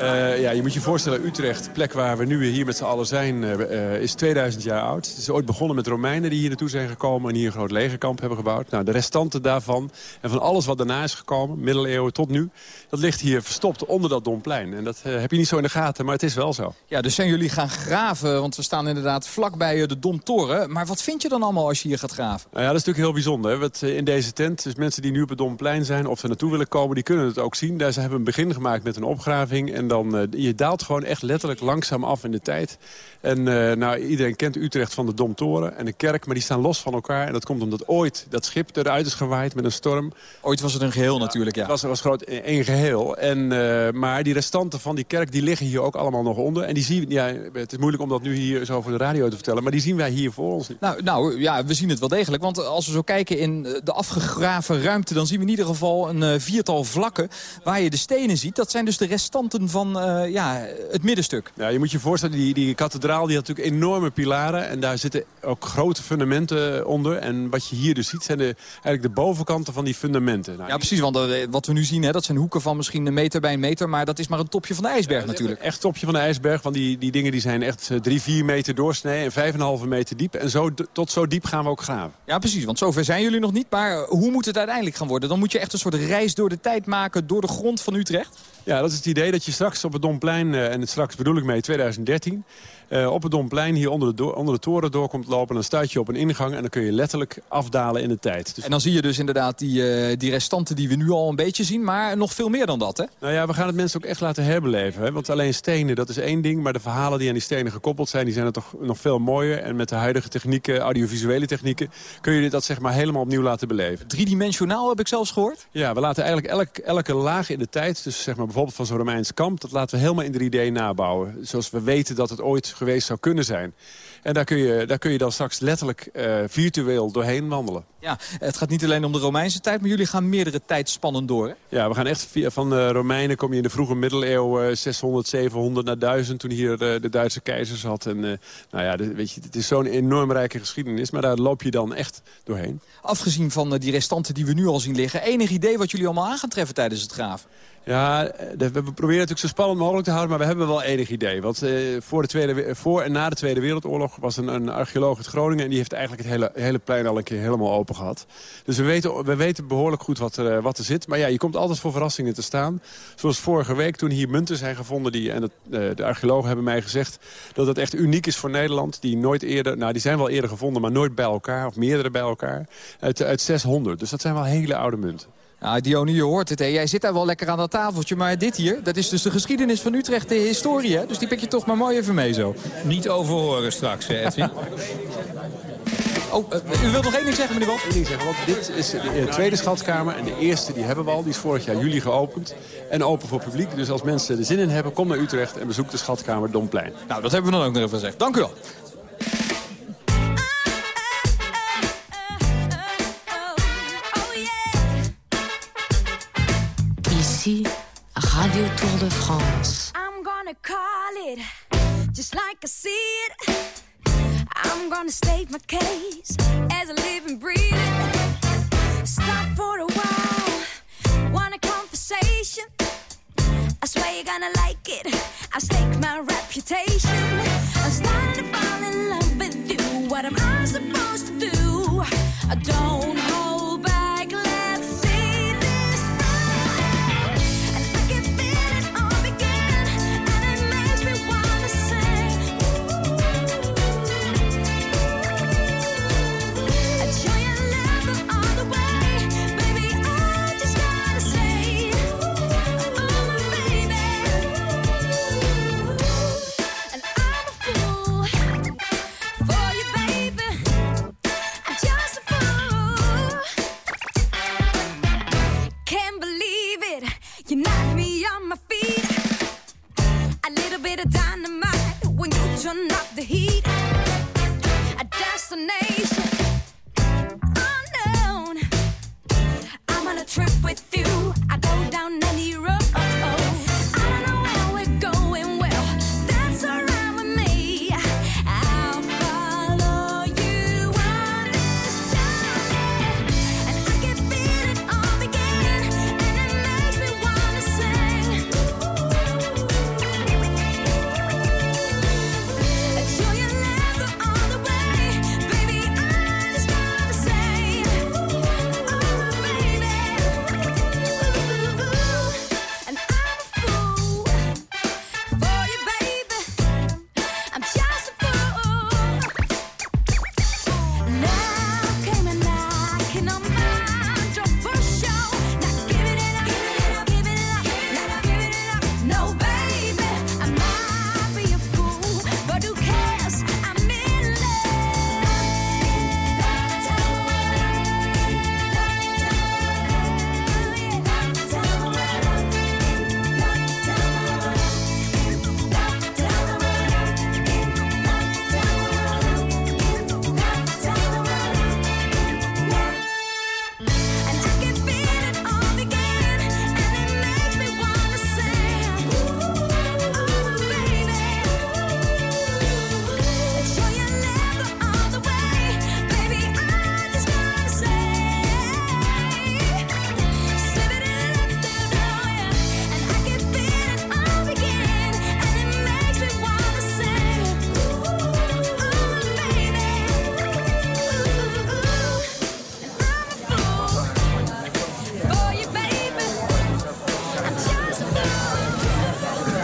Eh, ja, je moet je voorstellen, Utrecht, de plek waar we nu hier met z'n allen zijn, eh, eh, is 2000 jaar oud. Het is ooit begonnen met Romeinen die hier naartoe zijn gekomen... en hier een groot legerkamp hebben gebouwd. Nou, de restanten daarvan en van alles wat daarna is gekomen, middeleeuwen tot nu... dat ligt hier verstopt onder dat Domplein. En dat heb je niet zo in de gaten, maar het is wel zo. Ja, dus zijn jullie gaan graven, want we staan inderdaad vlakbij de Domtoren. Maar wat vind je dan allemaal als je hier gaat graven? Nou ja, dat is natuurlijk heel bijzonder. In deze tent, dus mensen die nu op het Domplein zijn... of er naartoe willen komen, die kunnen het ook zien. Daar ze hebben een begin gemaakt met een opgraving. En dan, eh, je daalt gewoon echt letterlijk langzaam af in de tijd. En eh, nou, iedereen kent Utrecht van de Domtoren en de kerk... maar die staan los van elkaar. En dat komt omdat ooit dat schip eruit is gewaaid met een storm. Ooit was het een geheel natuurlijk, ja. Het was, was groot één geheel. En, eh, maar die restanten van die kerk die liggen hier ook allemaal nog onder. En die zien, ja, het is moeilijk om dat nu hier zo voor de radio te vertellen... maar die zien wij hier voor ons. Nou, nou ja, we zien het wel degelijk. Want als we zo kijken in de afgegraven ruimte... dan zien we in ieder geval een viertal vlakken waar je de stenen ziet. Dat zijn dus de restanten van eh, ja, het middenstuk. Ja, je moet je voorstellen, die, die kathedraal die had natuurlijk enorme pilaren. En daar zitten ook grote fundamenten onder. En wat je hier dus ziet, zijn de, eigenlijk de bovenkanten van die fundamenten. Nou, Ja, precies, want eh, wat we nu zien, hè, dat zijn hoeken van misschien een meter bij een meter... maar dat is maar een topje van de ijsberg natuurlijk. Echt topje van de ijsberg, want die, die dingen die zijn echt eh, drie, vier meter doorsnee en vijf en een halve meter diep. En zo, tot zo diep gaan we ook graven. Ja, precies, want zover zijn jullie nog niet. Maar eh, hoe moet het uiteindelijk gaan worden? Dan moet je echt een soort reis door de tijd maken... door de grond van Utrecht? Ja, dat is het idee dat je straks op het Domplein, eh, en straks bedoel ik mee 2013... eh, op het Domplein hier onder de, onder de toren door komt lopen... dan stuit je op een ingang en dan kun je letterlijk afdalen in de tijd. Dus En dan zie je dus inderdaad die, eh, die restanten die we nu al een beetje zien... maar nog veel meer dan dat, hè? Nou ja, we gaan het mensen ook echt laten herbeleven. Hè? Want alleen stenen, dat is één ding. Maar de verhalen die aan die stenen gekoppeld zijn... die zijn er toch nog veel mooier. En met de huidige technieken, audiovisuele technieken... kun je dat zeg maar helemaal opnieuw laten beleven. Driedimensionaal heb ik zelfs gehoord? Ja, we laten eigenlijk elk, elke laag in de tijd... dus zeg maar bijvoorbeeld van zo'n Romeins kamp... dat laten we helemaal in 3D nabouwen. Zoals we weten dat het ooit geweest zou kunnen zijn. En daar kun je, daar kun je dan straks letterlijk eh, virtueel doorheen wandelen. Ja, het gaat niet alleen om de Romeinse tijd... maar jullie gaan meerdere tijdspannen door, hè? Ja, we gaan echt via, van de Romeinen kom je in de vroege middeleeuwen 600, 700 naar 1000 toen hier eh, de Duitse keizer zat. En eh, nou ja, weet je, het is zo'n enorm rijke geschiedenis, maar daar loop je dan echt doorheen. Afgezien van eh, die restanten die we nu al zien liggen... enig idee wat jullie allemaal aan gaan treffen tijdens het graven? Ja, de- we proberen natuurlijk zo spannend mogelijk te houden... maar we hebben wel enig idee. Want eh, voor, de tweede, we- voor en na de Tweede Wereldoorlog was een, een archeoloog uit Groningen... en die heeft eigenlijk het hele, hele plein al een keer helemaal open gehad. Dus we weten, we weten behoorlijk goed wat er, eh, wat er zit. Maar ja, je komt altijd voor verrassingen te staan. Zoals vorige week toen hier munten zijn gevonden... Die, en eh, de archeologen hebben mij gezegd dat het echt uniek is voor Nederland. Die nooit eerder, nou die zijn wel eerder gevonden, maar nooit bij elkaar. Of meerdere bij elkaar. Uit, uit 600. Dus dat zijn wel hele oude munten. Nou, Dione, je hoort het. Hè. Jij zit daar wel lekker aan dat tafeltje. Maar dit hier, dat is dus de geschiedenis van Utrecht, de historie. Hè? Dus die pik je toch maar mooi even mee zo. Niet overhoren straks, hè, Edwin. (laughs) Oh, eh, u wilt nog één ding zeggen, meneer ding zeggen, want dit is de eh, tweede schatkamer. En de eerste die hebben we al. Die is vorig jaar juli geopend. En open voor publiek. Dus als mensen er zin in hebben, kom naar Utrecht en bezoek de schatkamer Domplein. Nou, dat hebben we dan ook nog even gezegd. Dank u wel. Radio Tour de France. I'm gonna call it just like I see it. I'm gonna state my case as a living, breathing. Stop for a while, want a conversation? I swear you're gonna like it. I stake my reputation. I'm starting to fall in love with you. What am I supposed to do? I don't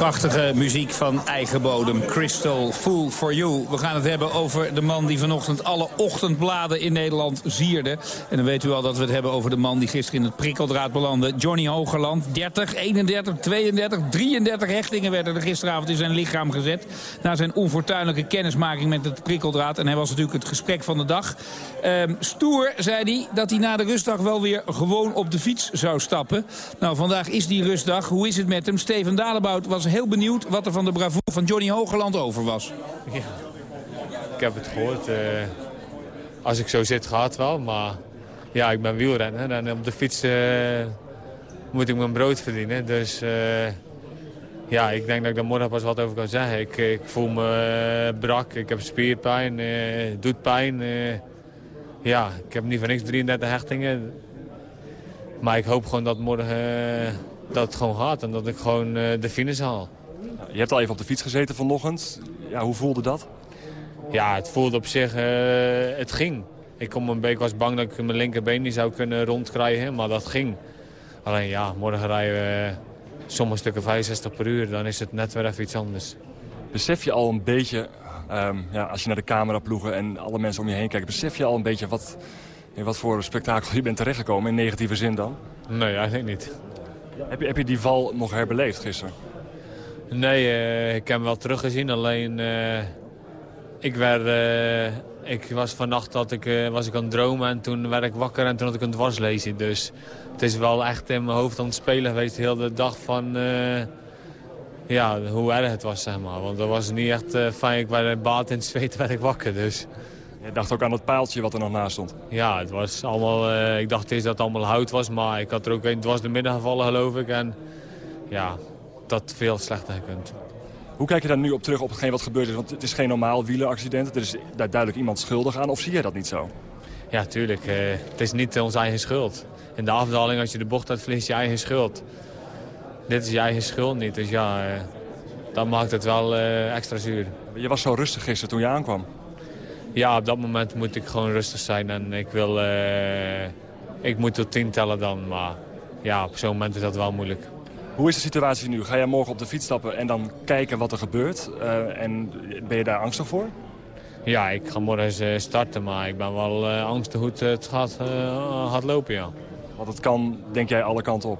Prachtige muziek van eigen bodem. Crystal Fool for You. We gaan het hebben over de man die vanochtend alle ochtendbladen in Nederland zierde. En dan weet u al dat we het hebben over de man die gisteren in het prikkeldraad belandde. Johnny Hogerland. 30, 31, 32, 33 hechtingen werden er gisteravond in zijn lichaam gezet. Na zijn onfortuinlijke kennismaking met het prikkeldraad. En hij was natuurlijk het gesprek van de dag. Ehm, stoer, zei hij, dat hij na de rustdag wel weer gewoon op de fiets zou stappen. Nou, vandaag is die rustdag. Hoe is het met hem? Steven Dalebout was heel benieuwd wat er van de bravoure van Johnny Hogerland over was. Ja, ik heb het gehoord. eh, als ik zo zit, gaat wel. Maar ja, ik ben wielrenner en op de fiets eh, moet ik mijn brood verdienen. Dus eh, ja, ik denk dat ik daar morgen pas wat over kan zeggen. Ik, ik voel me brak, ik heb spierpijn, doet pijn. ja, ik heb niet voor niks 33 hechtingen. Maar ik hoop gewoon dat morgen dat het gewoon gaat en dat ik gewoon eh, de finish haal. Je hebt al even op de fiets gezeten vanochtend. Ja, hoe voelde dat? Ja, het voelde op zich, eh, het ging. Ik kom een beetje was bang dat ik mijn linkerbeen niet zou kunnen rondkrijgen, maar dat ging. Alleen ja, morgen rijden we sommige stukken 65 per uur, dan is het net weer even iets anders. Besef je al een beetje, ehm, ja, als je naar de cameraploegen en alle mensen om je heen kijkt... besef je al een beetje wat, in wat voor spektakel je bent terechtgekomen, in negatieve zin dan? Nee, eigenlijk niet. Heb je, heb je die val nog herbeleefd gisteren? Nee, eh, ik heb hem wel teruggezien. Alleen, eh, ik, werd, eh, ik was vannacht dat ik, was ik aan het dromen en toen werd ik wakker en toen had ik een dwarslezing. Dus het is wel echt in mijn hoofd aan het spelen geweest de hele dag van ja, hoe erg het was, zeg maar. Want dat was niet echt fijn. Ik werd baat in het zweet, werd ik wakker. Dus. Je dacht ook aan dat paaltje wat er nog naast stond. Ja, het was allemaal, eh, ik dacht eerst dat het allemaal hout was, maar ik had er ook een dwars de midden gevallen, geloof ik. En ja, dat veel slechter gekund. Hoe kijk je daar nu op terug op hetgeen wat gebeurd is? Want het is geen normaal wieleraccident. Er is daar duidelijk iemand schuldig aan. Of zie jij dat niet zo? Ja, tuurlijk. eh, het is niet onze eigen schuld. In de afdaling, als je de bocht uitverliest, je eigen schuld. Dit is je eigen schuld niet. Dus ja, eh, dat maakt het wel extra zuur. Je was zo rustig gisteren toen je aankwam. Ja, op dat moment moet ik gewoon rustig zijn. En ik wil... eh, ik moet tot tien tellen dan. Maar ja, op zo'n moment is dat wel moeilijk. Hoe is de situatie nu? Ga jij morgen op de fiets stappen en dan kijken wat er gebeurt? Eh, en ben je daar angstig voor? Ja, ik ga morgen eh, starten, maar ik ben wel eh, angstig hoe het, gaat, gaat lopen, ja. Want het kan, denk jij, alle kanten op?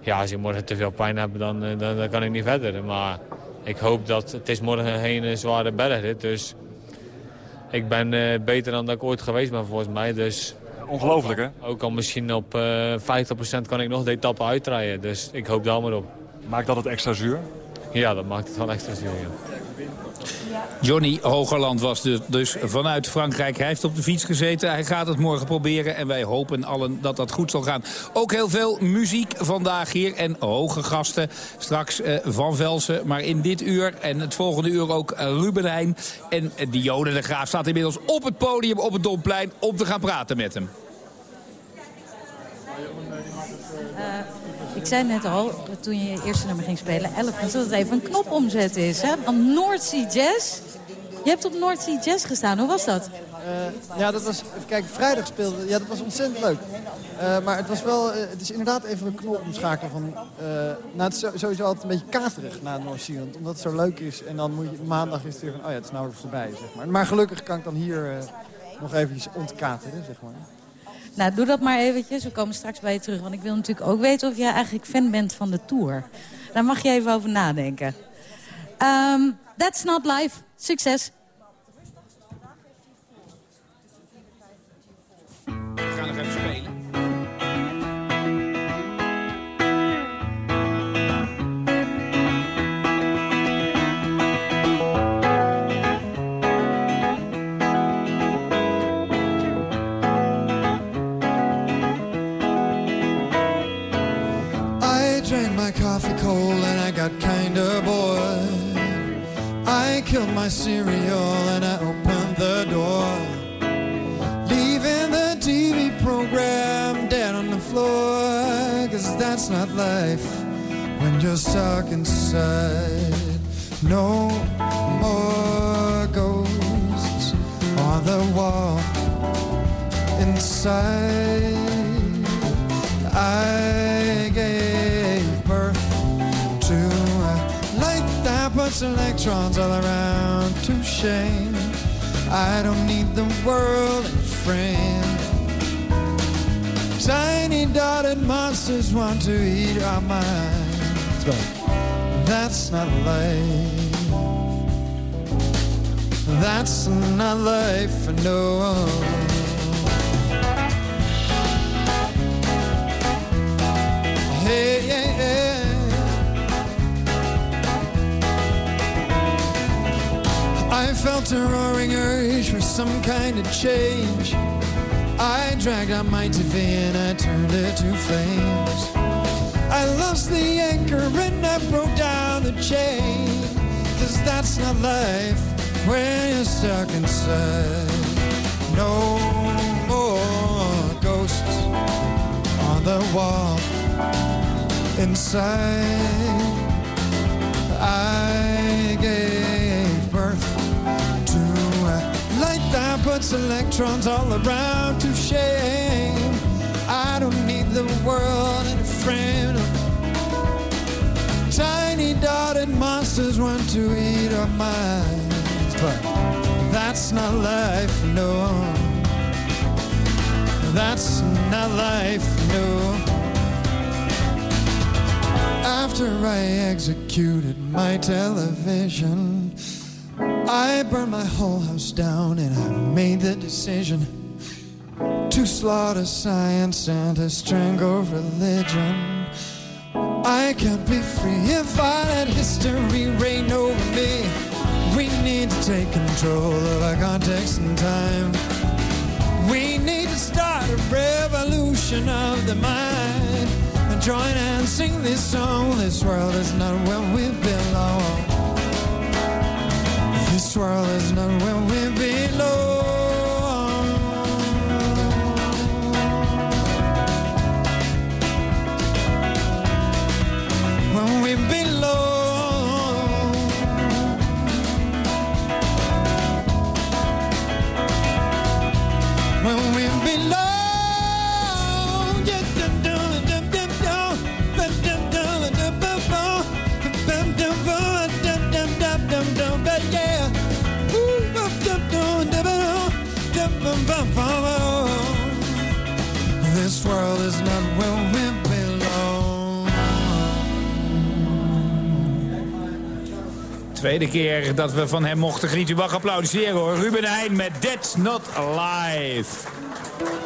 Ja, als je morgen te veel pijn hebt, dan, dan, dan kan ik niet verder. Maar ik hoop dat... Het is morgen geen eh, zware bergrit, dus... Ik ben eh, beter dan dat ik ooit geweest ben, volgens mij. Dus Ongelooflijk, hè? ook al misschien op eh 50% kan ik nog de etappe uitrijden. Dus ik hoop daar maar op. Maakt dat het extra zuur? Ja, dat maakt het wel extra zuur, ja. Johnny Hogerland was dus vanuit Frankrijk. Hij heeft op de fiets gezeten. Hij gaat het morgen proberen. En wij hopen allen dat dat goed zal gaan. Ook heel veel muziek vandaag hier. En hoge gasten. Straks eh, Van Velsen. Maar in dit uur en het volgende uur ook eh, Ruben Heijn. En eh, Dione de Graaf staat inmiddels op het podium op het Domplein. Om te gaan praten met hem. Ik zei net al, toen je je eerste nummer ging spelen, Elephant, dat het even een knop omzetten is. Hè? Want North Sea Jazz, je hebt op North Sea Jazz gestaan. Hoe was dat? Eh, ja, dat was, kijken, vrijdag speelde, ja, dat was ontzettend leuk. Eh, maar het was wel, eh, het is inderdaad even een knop omschakelen van, nou het is sowieso altijd een beetje katerig na North Sea, omdat het zo leuk is. En dan moet je, maandag is het weer van, oh ja, het is nou weer voorbij, zeg maar. Maar gelukkig kan ik dan hier nog eventjes ontkateren, zeg maar. Nou, doe dat maar eventjes. We komen straks bij je terug. Want ik wil natuurlijk ook weten of jij eigenlijk fan bent van de Tour. Daar mag je even over nadenken. Ehm, that's not life. Succes. Coffee cold and I got kinda bored. I killed my cereal and I opened the door. Leaving the TV program dead on the floor. Cause that's not life when you're stuck inside. No more ghosts on the wall inside. I puts electrons all around to shame. I don't need the world in frame. Tiny dotted monsters want to eat our minds, that's not life. That's not life, for no. Hey, felt a roaring urge for some kind of change. I dragged out my TV and I turned it to flames. I lost the anchor and I broke down the chain. Cause that's not life when you're stuck inside. No more ghosts on the wall inside. I gave that puts electrons all around to shame. I don't need the world in a frame. Tiny dotted monsters want to eat our minds, but that's not life, no. That's not life, no. After I executed my television, I burned my whole house down and I made the decision to slaughter science and to strangle religion. I can't be free if I let history reign over me. We need to take control of our context and time. We need to start a revolution of the mind and join and sing this song. This world is not where we belong. This world is not where we belong. When we belong. When we belong. Tweede keer dat we van hem mochten genieten. U mag applaudisseren hoor. Ruben Heijn met That's Not Alive.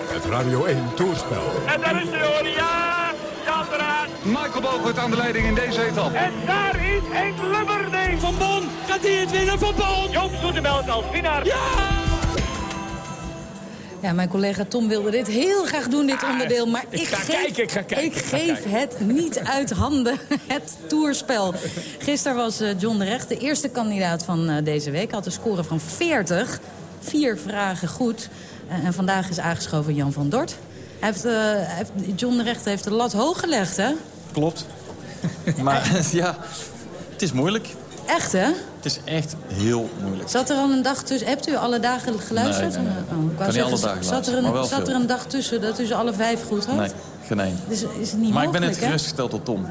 Het Radio 1 Toerspel. En daar is de hoor, ja, Jandraad. Michael Bogert aan de leiding in deze etappe. En daar is Henk Lubberding. Van Bon, gaat hij het winnen van Bon? Joop Zoetemelk als winnaar. Ja! Ja, mijn collega Tom wilde dit heel graag doen, dit onderdeel. Maar ik ik, ga geef, kijken, ik ga kijken, ik geef kijken. het niet uit handen, (laughs) het toerspel. Gisteren was eh, John de Recht de eerste kandidaat van eh, deze week. Had een score van 40. Vier vragen goed. Eh, en vandaag is aangeschoven Jan van Dort. Hij heeft, eh, hij heeft, John de Recht heeft de lat hoog gelegd, hè? Klopt. Maar (laughs) ja, het is moeilijk. Echt, hè? Het is echt heel moeilijk. Zat er al een dag tussen... Hebt u alle dagen geluisterd? Nee, nee, nee. Oh, ik Kan niet zeggen, alle dagen zat er, een, zat er een dag tussen dat u ze alle vijf goed had? Nee, geen één. Dus is het niet Maar ik ben hè? gerustgesteld door Tom.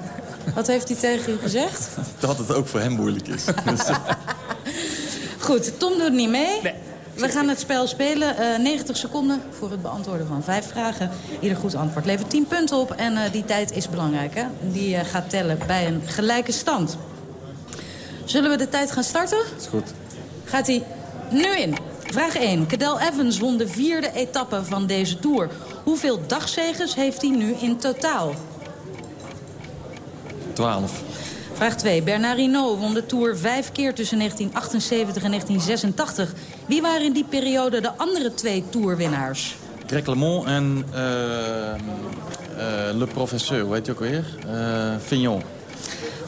Wat heeft hij tegen u gezegd? (laughs) Dat het ook voor hem moeilijk is. (laughs) Goed, Tom doet niet mee. We gaan het spel spelen. Eh 90 seconden voor het beantwoorden van vijf vragen. Ieder goed antwoord levert 10 punten op. En eh, die tijd is belangrijk, hè? Die eh, gaat tellen bij een gelijke stand. Zullen we de tijd gaan starten? is goed. Gaat hij nu in. Vraag 1. Cadel Evans won de vierde etappe van deze Tour. Hoeveel dagzegers heeft hij nu in totaal? 12. Vraag 2. Bernard Hinault won de Tour vijf keer tussen 1978 en 1986. Wie waren in die periode de andere twee Tourwinnaars? Greg LeMond en eh, eh, Le Professeur, hoe heet je ook weer? Eh Fignon.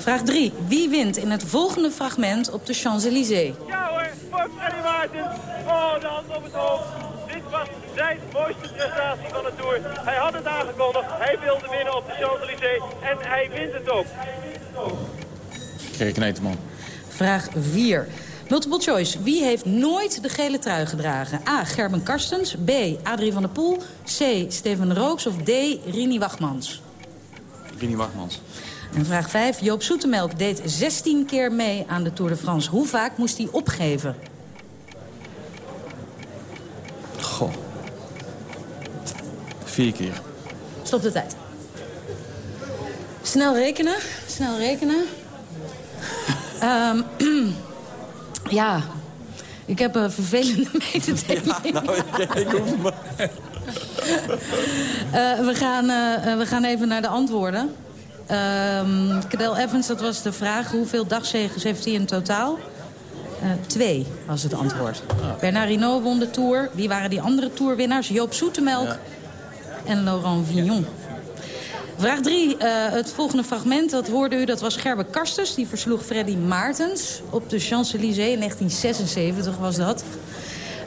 Vraag 3. Wie wint in het volgende fragment op de Champs-Élysées? Ja hoor, Fox Eddie Maartens. Oh, de hand op het hoofd. Dit was zijn mooiste prestatie van de Tour. Hij had het aangekondigd. Hij wilde winnen op de Champs-Élysées. En hij wint het ook. Gerrit Kneteman. Vraag 4. Multiple choice. Wie heeft nooit de gele trui gedragen? A. Gerben Karstens. B. Adrie van der Poel. C. Steven Rooks. Of D. Rini Wachmans. Rini Wachmans. En vraag 5. Joop Zoetemelk deed 16 keer mee aan de Tour de France. Hoe vaak moest hij opgeven? Goh. Vier keer. Stop de tijd. Snel rekenen. Snel rekenen. (laughs) Ehm, (clears throat) ja, ik heb een vervelende (laughs) mededeling. Nou, ik, ik hoef maar. (laughs) Eh, we, gaan, eh, eh, we gaan even naar de antwoorden. Cadel Evans, dat was de vraag. Hoeveel dagzegers heeft hij in totaal? Eh, twee was het antwoord. Bernard Hinault won de Tour. Wie waren die andere Tourwinnaars? Joop Zoetemelk en Laurent Vignon. Vraag 3. het volgende fragment, dat hoorde u, dat was Gerbe Karsters. Die versloeg Freddy Maartens op de Champs-Élysées. In 1976 was dat.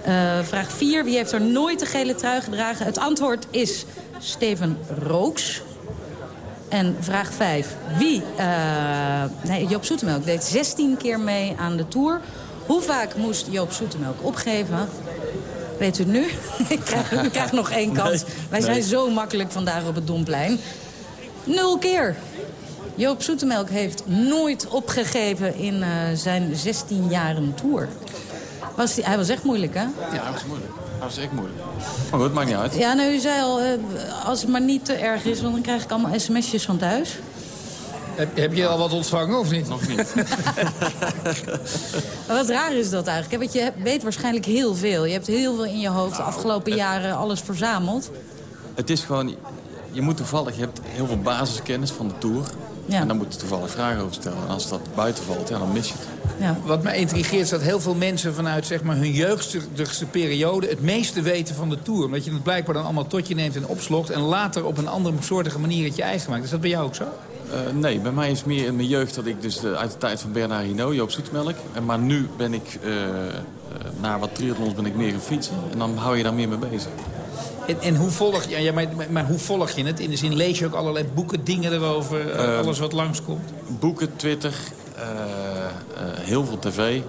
Eh, vraag 4. Wie heeft er nooit de gele trui gedragen? Het antwoord is Steven Rooks. En vraag 5. Wie? eh, nee, Joop Zoetemelk deed 16 keer mee aan de Tour. Hoe vaak moest Joop Zoetemelk opgeven? Weet u het nu? (laughs) Ik krijg, u krijgt nog één kans. Wij zijn zo makkelijk vandaag op het Domplein. Nul keer. Joop Zoetemelk heeft nooit opgegeven in eh, zijn 16 jaren Tour. Was die, hij was echt moeilijk, hè? Ja, dat was moeilijk. Dat was echt moeilijk. Maar goed, maakt niet uit. Ja, nou, u zei al, eh, als het maar niet te erg is... want dan krijg ik allemaal sms'jes van thuis. Heb, heb je al wat ontvangen of niet? Nog niet. (laughs) Wat raar is dat eigenlijk? hè? Want je weet waarschijnlijk heel veel. Je hebt heel veel in je hoofd de afgelopen jaren alles verzameld. Het is gewoon... Je moet toevallig... Je hebt heel veel basiskennis van de Tour. Ja. En dan moet je toevallig vragen over stellen. En als dat buiten valt, ja, dan mis je het. Wat mij intrigeert is dat heel veel mensen vanuit zeg maar, hun jeugdigste periode... het meeste weten van de Tour. Omdat je het blijkbaar dan allemaal tot je neemt en opslokt... en later op een andere soortige manier het je eigen maakt. Is dat bij jou ook zo? Eh, nee, bij mij is meer in mijn jeugd dat ik dus uit de tijd van Bernard Hinault, Joop Zoetmelk. En maar nu ben ik, eh, eh, na wat triathlons ben ik meer gaan fietsen. En dan hou je daar meer mee bezig. En, en hoe volg je, ja, maar, maar hoe volg je het? In de zin lees je ook allerlei boeken, dingen erover, eh, Eh, alles wat langskomt? Boeken, Twitter, eh, eh, heel veel tv.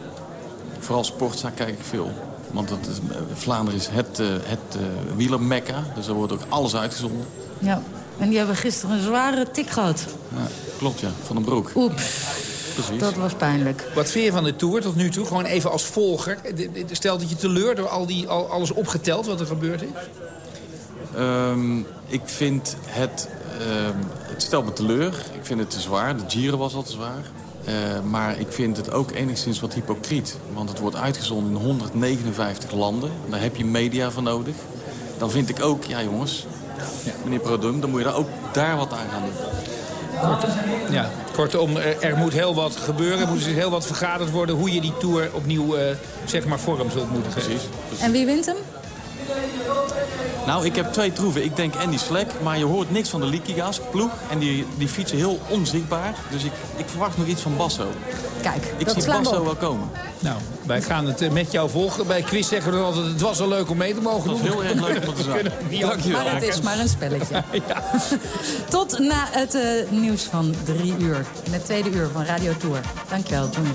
Vooral sportzaak kijk ik veel. Want het is, eh, Vlaanderen is het, eh het eh, wielermekka. Dus er wordt ook alles uitgezonden. Ja. En die hebben gisteren een zware tik gehad. Ja, klopt, ja. Van den Broek. Oeps. Precies. Dat was pijnlijk. Wat vind je van de Tour tot nu toe? Gewoon even als volger. Stelt het je teleur door al die, al, alles opgeteld wat er gebeurd is? Ehm, ik vind het... ehm, het stelt me teleur. Ik vind het te zwaar. De Giro was al te zwaar. Eh, maar ik vind het ook enigszins wat hypocriet. Want het wordt uitgezonden in 159 landen. Daar heb je media voor nodig. Dan vind ik ook, ja jongens, meneer Produm... dan moet je daar ook daar wat aan gaan doen. Ja, kortom, er, er moet heel wat gebeuren. Er moet dus heel wat vergaderd worden hoe je die Tour opnieuw eh, zeg maar vorm zult moeten geven. Precies. En wie wint hem? Nou, ik heb twee troeven. Ik denk Andy Slek, maar je hoort niks van de Liquigas ploeg. En die, die fietsen heel onzichtbaar. Dus ik, ik verwacht nog iets van Basso. Kijk, Ik dat zie Basso op. wel komen. Nou, wij gaan het eh, met jou volgen. Bij quiz zeggen we altijd, het was wel leuk om mee te mogen Het doen. was heel erg leuk om te (laughs) zijn. het. Maar het is maar een spelletje. (laughs) (laughs) Tot na het eh, nieuws van drie uur. In het tweede uur van Radio Tour. Dankjewel, Johnny.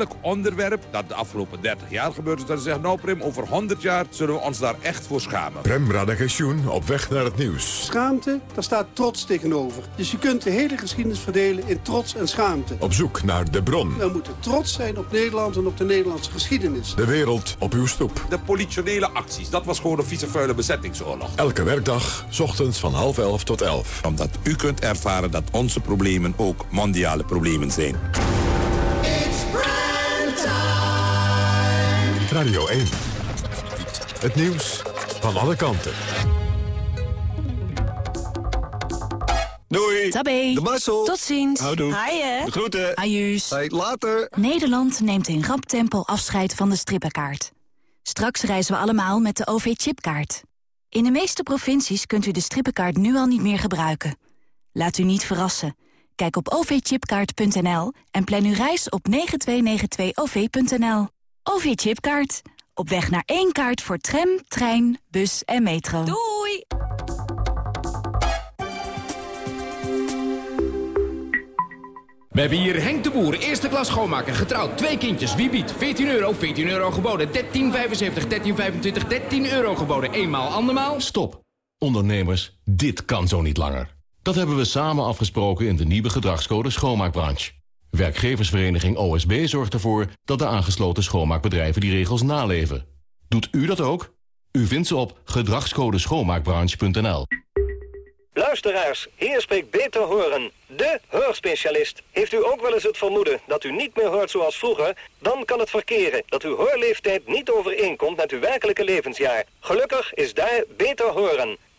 Welk onderwerp dat de afgelopen 30 jaar gebeurd is, dat ze zeggen, nou Prim, over 100 jaar zullen we ons daar echt voor schamen. Prem Radagensjoen op weg naar het nieuws. Schaamte, daar staat trots tegenover. Dus je kunt de hele geschiedenis verdelen in trots en schaamte. Op zoek naar de bron. We moeten trots zijn op Nederland en op de Nederlandse geschiedenis. De wereld op uw stoep. De politionele acties, dat was gewoon een vieze vuile bezettingsoorlog. Elke werkdag, 's ochtends van half elf tot elf. Omdat u kunt ervaren dat onze problemen ook mondiale problemen zijn. Radio 1. Het nieuws van alle kanten. Doei. Tabé. De Marcel. Tot ziens. Houdoe. Haaien. De groeten. Ajuus. Hey, later. Nederland neemt in rap tempo afscheid van de strippenkaart. Straks reizen we allemaal met de OV-chipkaart. In de meeste provincies kunt u de strippenkaart nu al niet meer gebruiken. Laat u niet verrassen. Kijk op ovchipkaart.nl en plan uw reis op 9292-OV.nL. OV-chipkaart. Op weg naar één kaart voor tram, trein, bus en metro. Doei! We hebben hier Henk de Boer, eerste klas schoonmaker, getrouwd, twee kindjes. Wie biedt? 14 euro, 14 euro geboden, 13,75, 13,25, 13 euro geboden. Eenmaal, andermaal. Stop. Ondernemers, dit kan zo niet langer. Dat hebben we samen afgesproken in de nieuwe gedragscode schoonmaakbranche. Werkgeversvereniging OSB zorgt ervoor dat de aangesloten schoonmaakbedrijven die regels naleven. Doet u dat ook? U vindt ze op gedragscodeschoonmaakbranche.nl. Luisteraars, hier spreekt Beter Horen, de hoorspecialist. Heeft u ook wel eens het vermoeden dat u niet meer hoort zoals vroeger? Dan kan het verkeren dat uw hoorleeftijd niet overeenkomt met uw werkelijke levensjaar. Gelukkig is daar Beter Horen.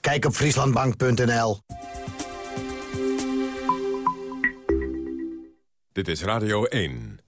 Kijk op frieslandbank.nl. Dit is Radio 1.